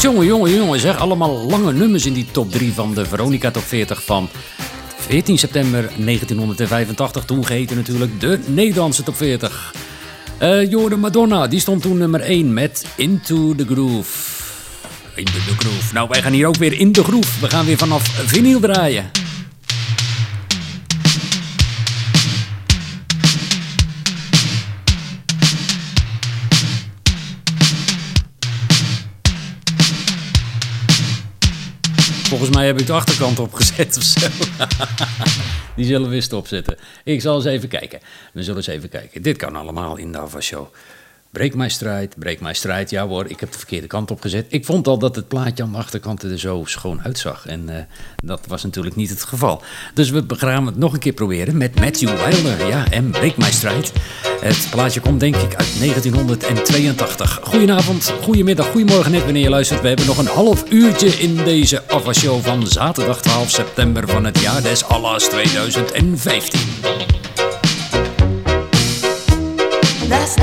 Jongen, jongen, jongen, zeg. Allemaal lange nummers in die top 3 van de Veronica Top 40 van 14 september 1985. Toen geheten natuurlijk de Nederlandse Top 40. Eh Jorde Madonna, die stond toen nummer 1 met Into the Groove. Into the Groove. Nou, wij gaan hier ook weer in de groove. We gaan weer vanaf vinyl draaien. Volgens mij heb ik de achterkant opgezet of zo. [LAUGHS] Die zullen we weer stopzetten. Ik zal eens even kijken. We zullen eens even kijken. Dit kan allemaal in de Ava Show. Breek mijn strijd, breek mijn strijd. Ja hoor, ik heb de verkeerde kant opgezet. Ik vond al dat het plaatje aan de achterkant er zo schoon uitzag. En eh, dat was natuurlijk niet het geval. Dus we gaan het nog een keer proberen met Matthew Wilder. Ja, en breek mijn strijd. Het plaatje komt denk ik uit 1982. Goedenavond, goedemiddag, goedemorgen net wanneer je luistert. We hebben nog een half uurtje in deze Ava Show van zaterdag 12 september van het jaar des Allahs 2015. Last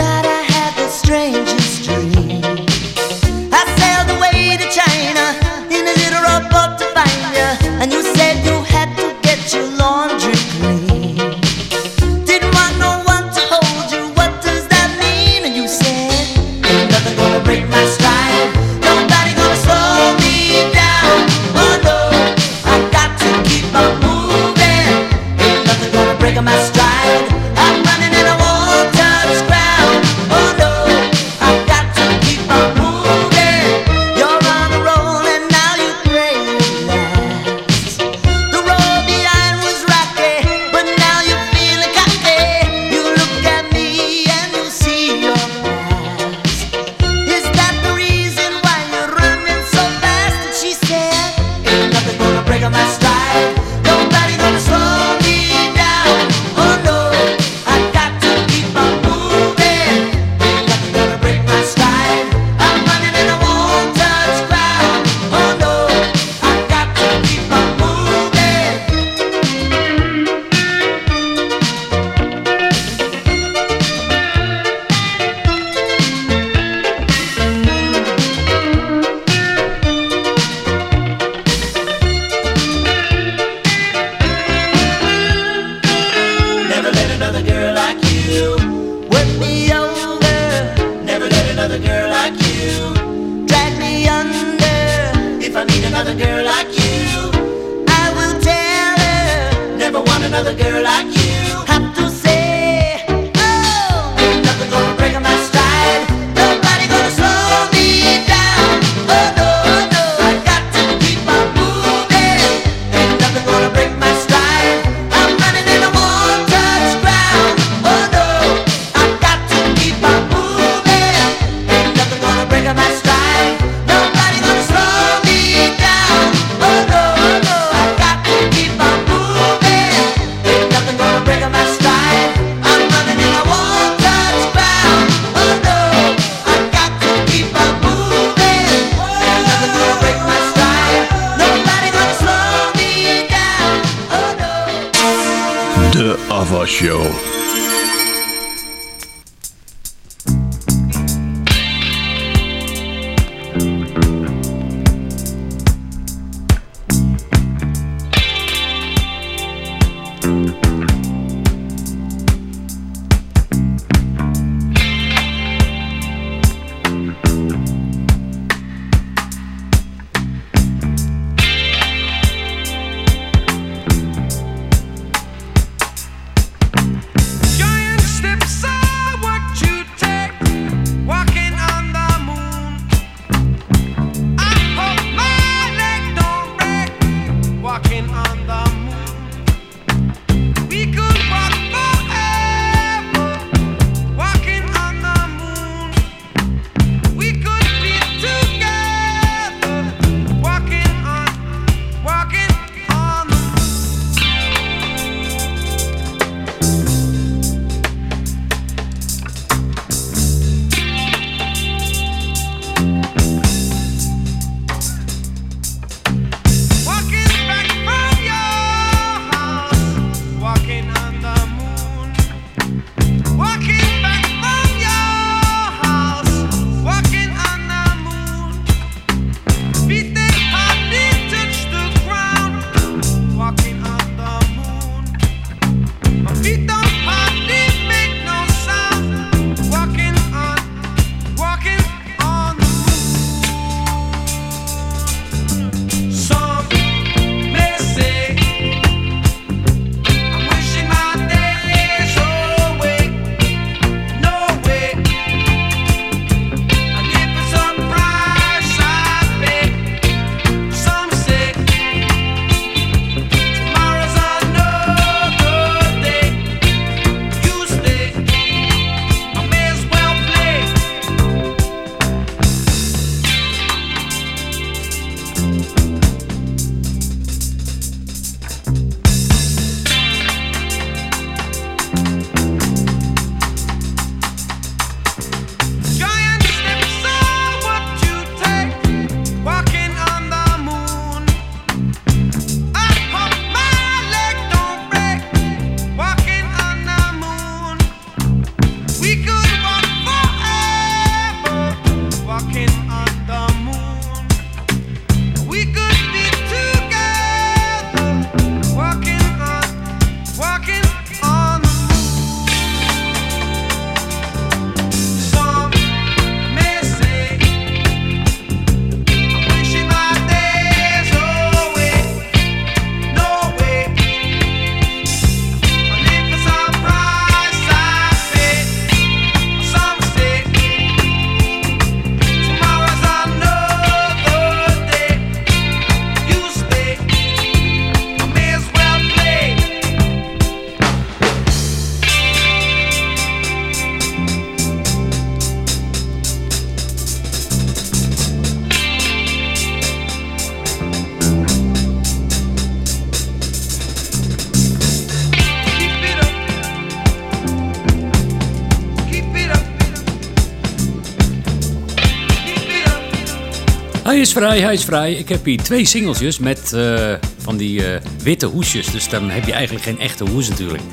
vrij, is vrij. Ik heb hier twee singeltjes met eh, van die eh, witte hoesjes. Dus dan heb je eigenlijk geen echte hoes natuurlijk.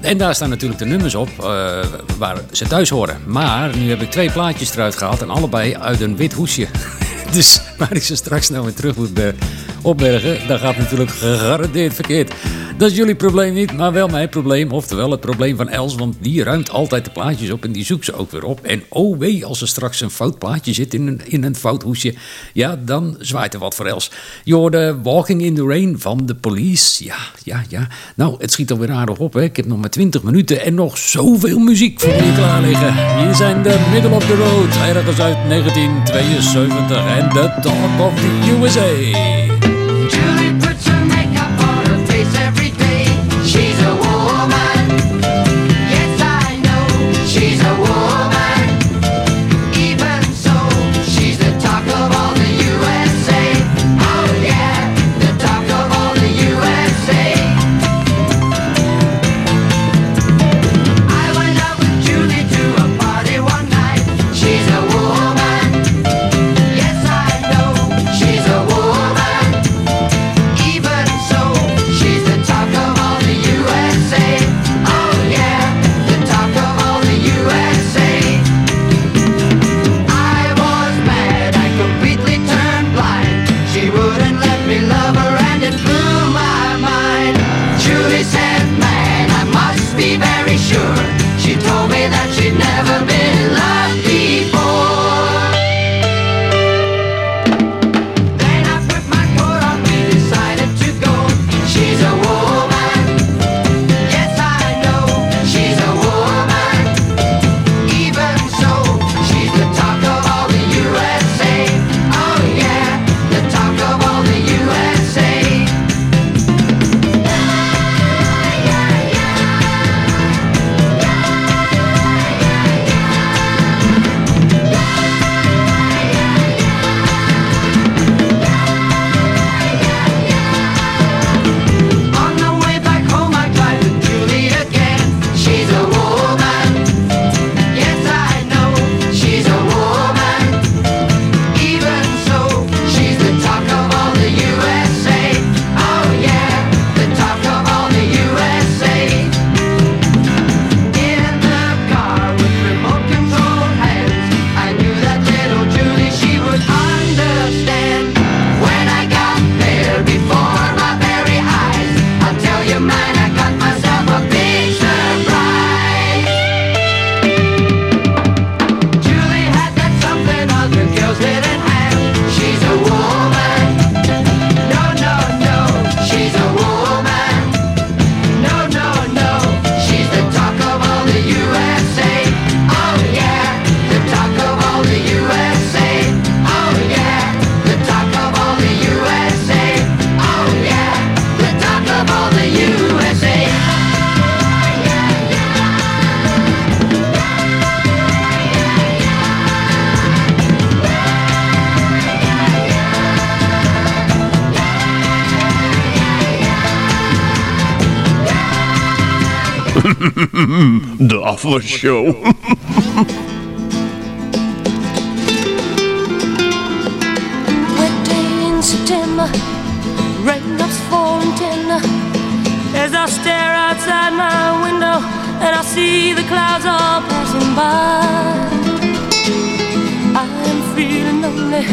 En daar staan natuurlijk de nummers op eh, waar ze thuis horen. Maar nu heb ik twee plaatjes eruit gehaald en allebei uit een wit hoesje. [LAUGHS] Dus waar ik ze straks nou weer terug moet opbergen, dat gaat natuurlijk gegarandeerd verkeerd. Dat is jullie probleem niet, maar wel mijn probleem. Oftewel het probleem van Els, want die ruimt altijd de plaatjes op en die zoekt ze ook weer op. En oh wee, als er straks een fout plaatje zit in een, in een fout hoesje, ja, dan zwaait er wat voor Els. Je hoorde Walking in the Rain van de Police. Ja, ja, ja. Nou, het schiet alweer aardig op, hè. Ik heb nog maar 20 minuten en nog zoveel muziek voor je klaar liggen. Hier zijn de Middle of the Road, ergens uit 1972 en The Talk of the USA. De afwasshow. Wet day in September, raindrops falling tender. As I stare outside my window and I see the clouds all passing by, I am feeling lonely.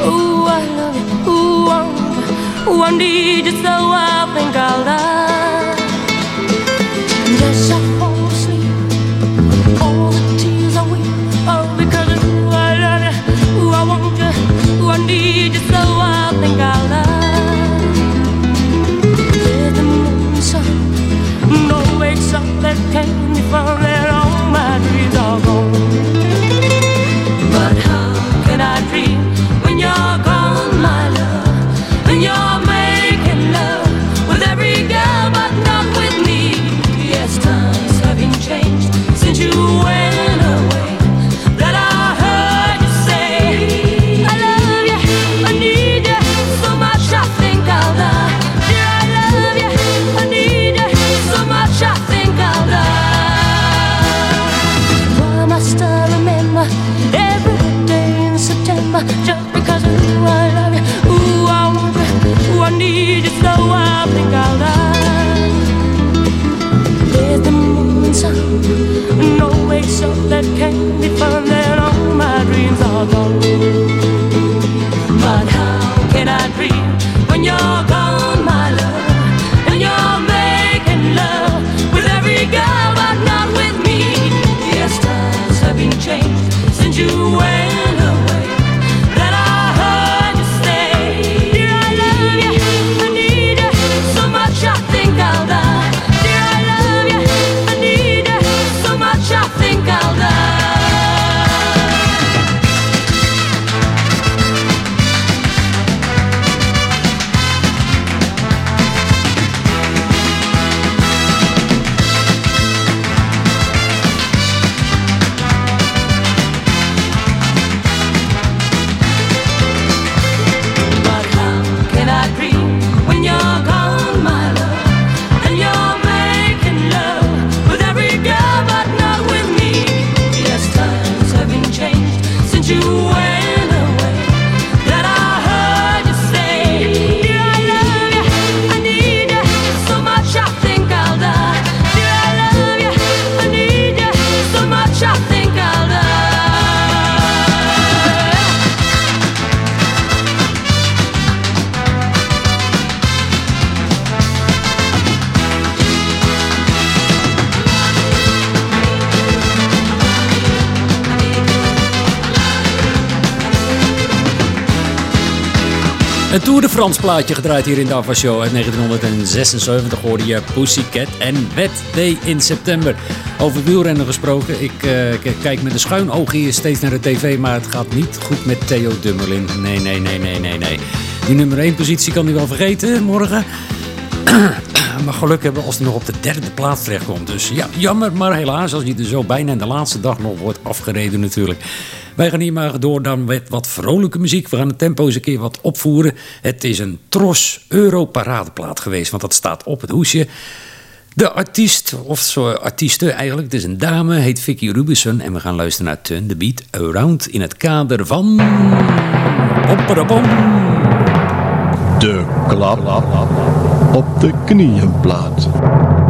Ooh, I love you. Ooh, I want you. Ooh, I need you so I think I'll die. And as I fall Tour de France plaatje gedraaid hier in de Afwa Show uit 1976 hoorde je Pussycat en Wet Day in september. Over wielrennen gesproken, ik eh, kijk met een schuin oog hier steeds naar de tv, maar het gaat niet goed met Theo Dummerlin. Nee, nee, nee, nee, nee, nee. Die nummer 1 positie kan hij wel vergeten morgen. [CLEARS THROAT] maar geluk hebben als hij nog op de derde plaats terechtkomt. Dus ja, jammer, maar helaas als hij er zo bijna in de laatste dag nog wordt afgereden natuurlijk. Wij gaan hier maar door dan met wat vrolijke muziek. We gaan het tempo eens een keer wat opvoeren. Het is een Tros Euro paradeplaat geweest, want dat staat op het hoesje. De artiest, of zo artieste eigenlijk, het is een dame, heet Vicky Rubinson. En we gaan luisteren naar Turn the Beat Around in het kader van... De klap op de knieënplaat. Turn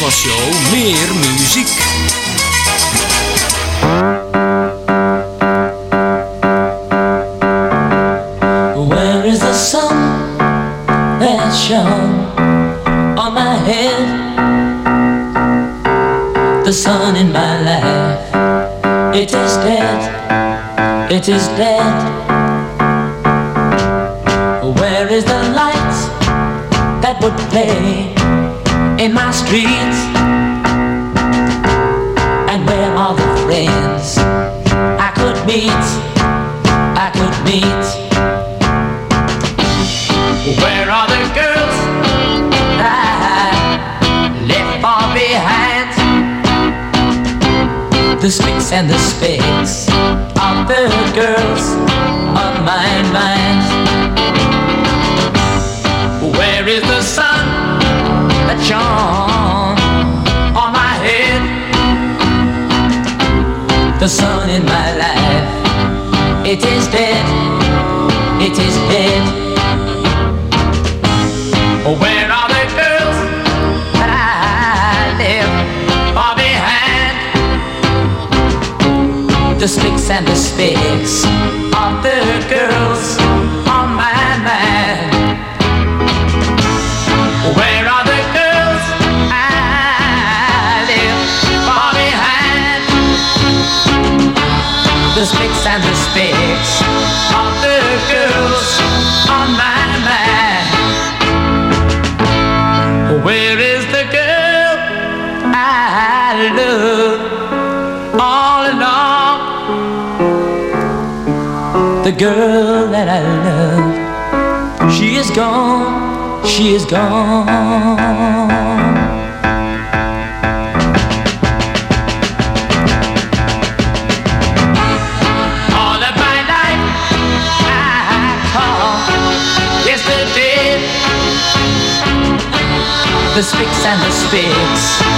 Meer muziek. Where is the sun that shone on my head? The sun in my life It is dead. It is dead. Where is the light that would play streets? And where are the friends I could meet? I could meet. Where are the girls I left far behind? The sticks and the spades are the girls on my mind. Where is the sun that shone The sun in my life, it is dead, it is dead. Where are the girls that I left far behind? The sticks and the spicks are the girls girl that I love, she is gone, she is gone. All of my life I yesterday. The sticks and the spicks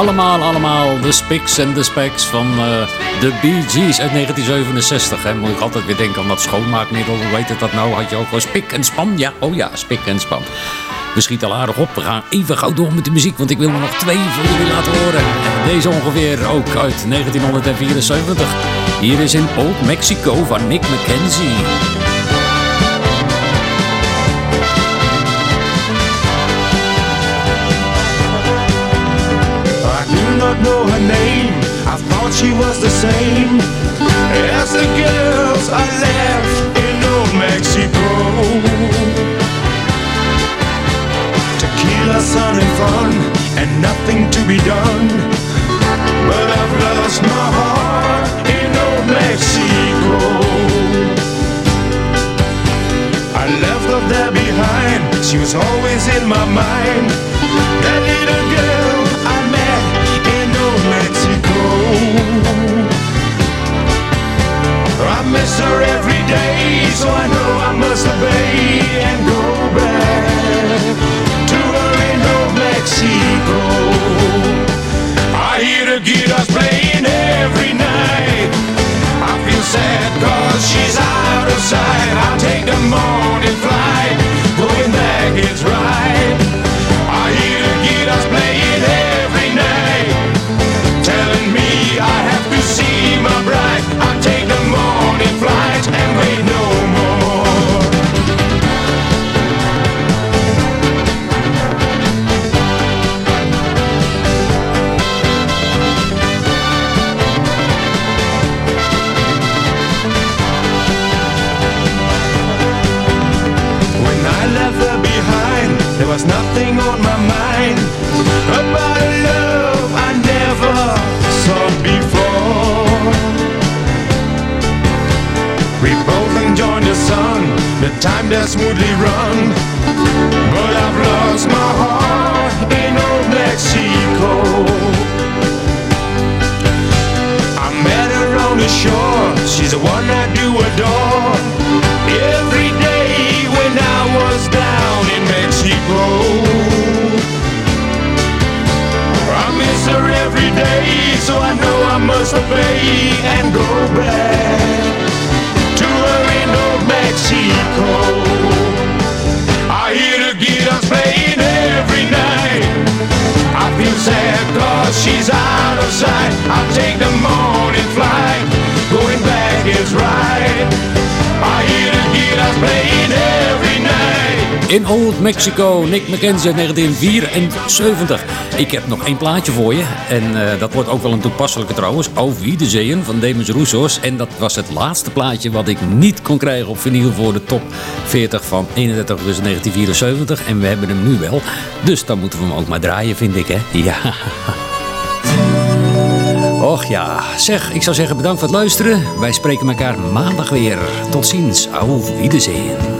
Allemaal, allemaal de Spiks en de Specks van eh, de Bee Gees uit 1967. Hè. Moet ik altijd weer denken aan dat schoonmaakmiddel. Hoe heet het dat nou? Had je ook wel spik en span? Ja, oh ja, spik en span. We schieten al aardig op. We gaan even gauw door met de muziek, want ik wil nog twee voor jullie laten horen. En deze ongeveer ook uit 1974. Hier is in Old Mexico van Nick McKenzie. Thought she was the same as the girls I left in Old Mexico. Tequila, sun, and fun, and nothing to be done. But I've lost my heart in Old Mexico. I left her there behind. She was always in my mind. That little every day, so I know I smoothly run. But I've lost my heart in old Mexico. I met her on the shore, she's the one I do adore. Every day when I was down in Mexico. I miss her every day, so I know I must obey and go back sad cause she's out of sight. I'll take the morning flight. Going back is right. I hear the guitars playing. In Old Mexico, Nick McKenzie uit 1974. Ik heb nog één plaatje voor je. En eh, dat wordt ook wel een toepasselijke trouwens. Auf Wiedersehen van Demus Roussos. En dat was het laatste plaatje wat ik niet kon krijgen op vinyl voor de top 40 van 31 augustus 1974. En we hebben hem nu wel. Dus dan moeten we hem ook maar draaien, vind ik, hè? [LAUGHS] Ja. Och ja, zeg, ik zou zeggen bedankt voor het luisteren. Wij spreken elkaar maandag weer. Tot ziens, auf Wiedersehen.